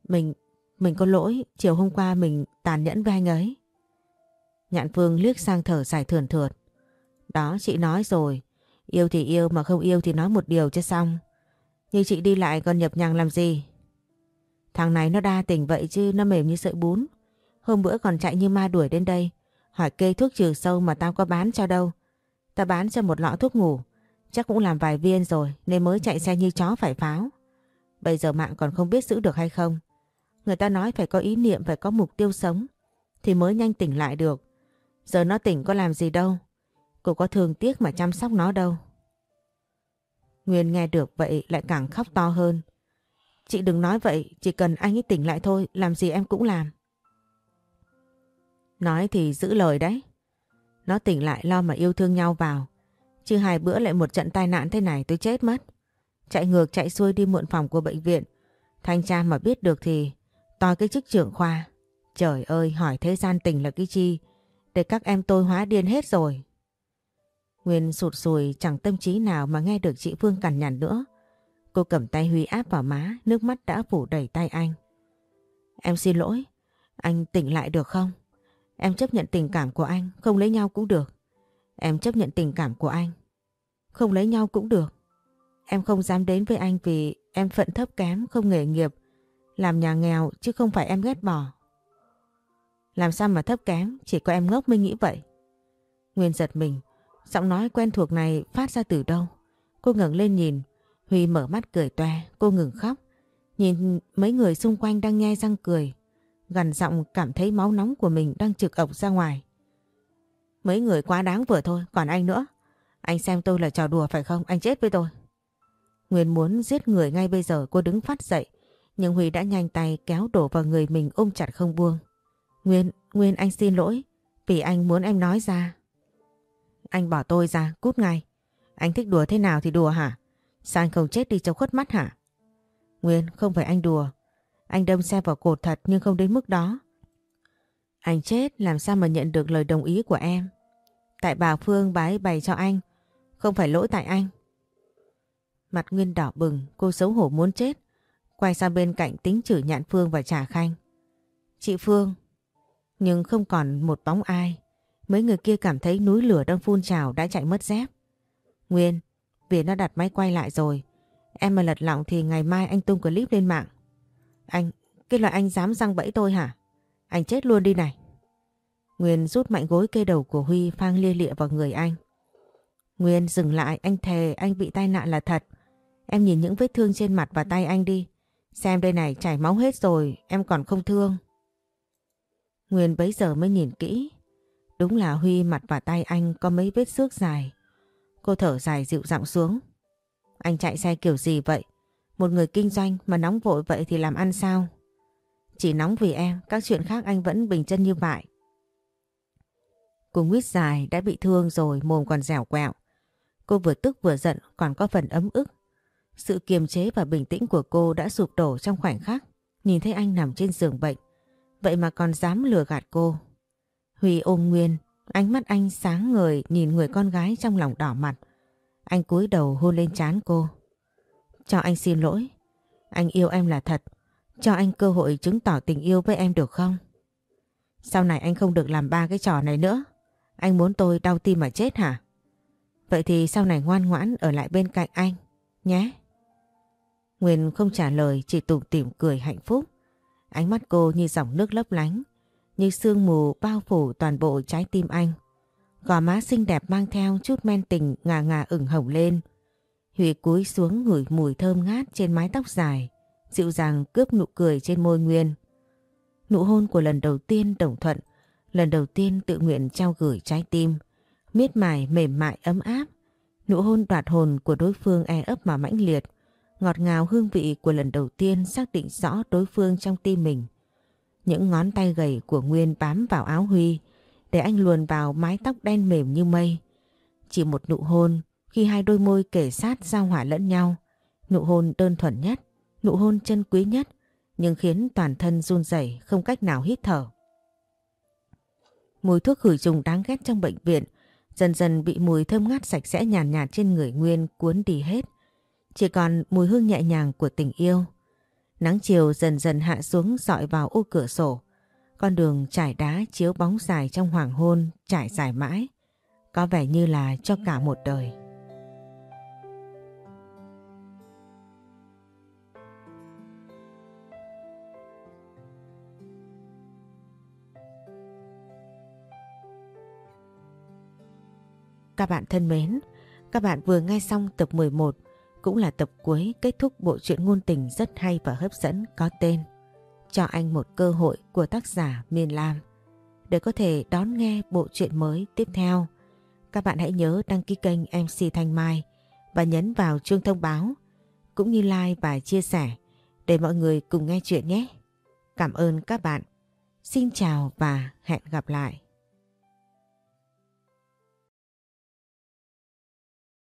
Mình, mình có lỗi, chiều hôm qua mình tàn nhẫn với anh ấy. Nhạn Phương liếc sang thở dài thườn thượt. Đó chị nói rồi, yêu thì yêu mà không yêu thì nói một điều cho xong. Như chị đi lại còn nhập nhằng làm gì? Thằng này nó đa tình vậy chứ nó mềm như sợi bún. Hôm bữa còn chạy như ma đuổi đến đây. Hỏi kê thuốc trừ sâu mà tao có bán cho đâu. Tao bán cho một lọ thuốc ngủ. Chắc cũng làm vài viên rồi nên mới chạy xe như chó phải pháo. Bây giờ mạng còn không biết giữ được hay không. Người ta nói phải có ý niệm, phải có mục tiêu sống thì mới nhanh tỉnh lại được. Giờ nó tỉnh có làm gì đâu. Cô có thường tiếc mà chăm sóc nó đâu. Nguyên nghe được vậy lại càng khóc to hơn. Chị đừng nói vậy, chỉ cần anh ấy tỉnh lại thôi, làm gì em cũng làm. Nói thì giữ lời đấy. Nó tỉnh lại lo mà yêu thương nhau vào. Chứ hai bữa lại một trận tai nạn thế này tôi chết mất. Chạy ngược chạy xuôi đi muộn phòng của bệnh viện. Thanh tra mà biết được thì to cái chức trưởng khoa. Trời ơi hỏi thế gian tình là cái chi. Để các em tôi hóa điên hết rồi. Nguyên sụt sùi chẳng tâm trí nào mà nghe được chị Phương cằn nhằn nữa. Cô cầm tay Huy áp vào má, nước mắt đã phủ đầy tay anh. Em xin lỗi, anh tỉnh lại được không? Em chấp nhận tình cảm của anh, không lấy nhau cũng được. Em chấp nhận tình cảm của anh, không lấy nhau cũng được. Em không dám đến với anh vì em phận thấp kém, không nghề nghiệp, làm nhà nghèo chứ không phải em ghét bỏ. Làm sao mà thấp kém, chỉ có em ngốc mới nghĩ vậy. Nguyên giật mình, giọng nói quen thuộc này phát ra từ đâu. Cô ngẩng lên nhìn, Huy mở mắt cười toe, cô ngừng khóc. Nhìn mấy người xung quanh đang nghe răng cười. Gần giọng cảm thấy máu nóng của mình đang trực ộc ra ngoài. Mấy người quá đáng vừa thôi, còn anh nữa. Anh xem tôi là trò đùa phải không? Anh chết với tôi. Nguyên muốn giết người ngay bây giờ cô đứng phát dậy. Nhưng Huy đã nhanh tay kéo đổ vào người mình ôm chặt không buông. Nguyên, Nguyên anh xin lỗi. Vì anh muốn em nói ra. Anh bỏ tôi ra, cút ngay. Anh thích đùa thế nào thì đùa hả? Sao anh không chết đi cho khuất mắt hả? Nguyên, không phải anh đùa. Anh đâm xe vào cột thật nhưng không đến mức đó. Anh chết làm sao mà nhận được lời đồng ý của em? Tại bà Phương bái bày cho anh, không phải lỗi tại anh. Mặt Nguyên đỏ bừng, cô xấu hổ muốn chết. Quay sang bên cạnh tính chửi nhạn Phương và trả khanh. Chị Phương, nhưng không còn một bóng ai. Mấy người kia cảm thấy núi lửa đang phun trào đã chạy mất dép. Nguyên, vì nó đặt máy quay lại rồi. Em mà lật lọng thì ngày mai anh tung clip lên mạng. Anh, cái loại anh dám răng bẫy tôi hả? Anh chết luôn đi này. Nguyên rút mạnh gối cây đầu của Huy phang lia lịa vào người anh. Nguyên dừng lại, anh thề anh bị tai nạn là thật. Em nhìn những vết thương trên mặt và tay anh đi. Xem đây này chảy máu hết rồi, em còn không thương. Nguyên bấy giờ mới nhìn kỹ. Đúng là Huy mặt và tay anh có mấy vết xước dài. Cô thở dài dịu giọng xuống. Anh chạy xe kiểu gì vậy? Một người kinh doanh mà nóng vội vậy thì làm ăn sao? Chỉ nóng vì em, các chuyện khác anh vẫn bình chân như vậy. Cô nguyết dài đã bị thương rồi mồm còn dẻo quẹo. Cô vừa tức vừa giận còn có phần ấm ức. Sự kiềm chế và bình tĩnh của cô đã sụp đổ trong khoảnh khắc. Nhìn thấy anh nằm trên giường bệnh. Vậy mà còn dám lừa gạt cô. Huy ôm Nguyên, ánh mắt anh sáng ngời nhìn người con gái trong lòng đỏ mặt. Anh cúi đầu hôn lên trán cô. Cho anh xin lỗi. Anh yêu em là thật. Cho anh cơ hội chứng tỏ tình yêu với em được không? Sau này anh không được làm ba cái trò này nữa. Anh muốn tôi đau tim mà chết hả? Vậy thì sau này ngoan ngoãn ở lại bên cạnh anh, nhé. Nguyên không trả lời chỉ tủm tỉm cười hạnh phúc. Ánh mắt cô như dòng nước lấp lánh, như sương mù bao phủ toàn bộ trái tim anh. Gò má xinh đẹp mang theo chút men tình ngà ngà ửng hồng lên. Huy cúi xuống ngửi mùi thơm ngát trên mái tóc dài, dịu dàng cướp nụ cười trên môi Nguyên. Nụ hôn của lần đầu tiên đồng thuận, lần đầu tiên tự nguyện trao gửi trái tim, miết mài mềm mại ấm áp. Nụ hôn đoạt hồn của đối phương e ấp mà mãnh liệt, ngọt ngào hương vị của lần đầu tiên xác định rõ đối phương trong tim mình. Những ngón tay gầy của Nguyên bám vào áo Huy để anh luồn vào mái tóc đen mềm như mây. Chỉ một nụ hôn khi hai đôi môi kể sát giao hỏa lẫn nhau. Nụ hôn đơn thuần nhất, nụ hôn chân quý nhất nhưng khiến toàn thân run rẩy không cách nào hít thở. Mùi thuốc khử trùng đáng ghét trong bệnh viện dần dần bị mùi thơm ngát sạch sẽ nhàn nhạt, nhạt trên người Nguyên cuốn đi hết. Chỉ còn mùi hương nhẹ nhàng của tình yêu. Nắng chiều dần dần hạ xuống dọi vào ô cửa sổ. Con đường trải đá chiếu bóng dài trong hoàng hôn trải dài mãi. Có vẻ như là cho cả một đời. Các bạn thân mến, các bạn vừa nghe xong tập 11 cũng là tập cuối kết thúc bộ truyện ngôn tình rất hay và hấp dẫn có tên Cho anh một cơ hội của tác giả Miền Lam. Để có thể đón nghe bộ truyện mới tiếp theo, các bạn hãy nhớ đăng ký kênh MC Thanh Mai và nhấn vào chuông thông báo cũng như like và chia sẻ để mọi người cùng nghe chuyện nhé. Cảm ơn các bạn. Xin chào và hẹn gặp lại.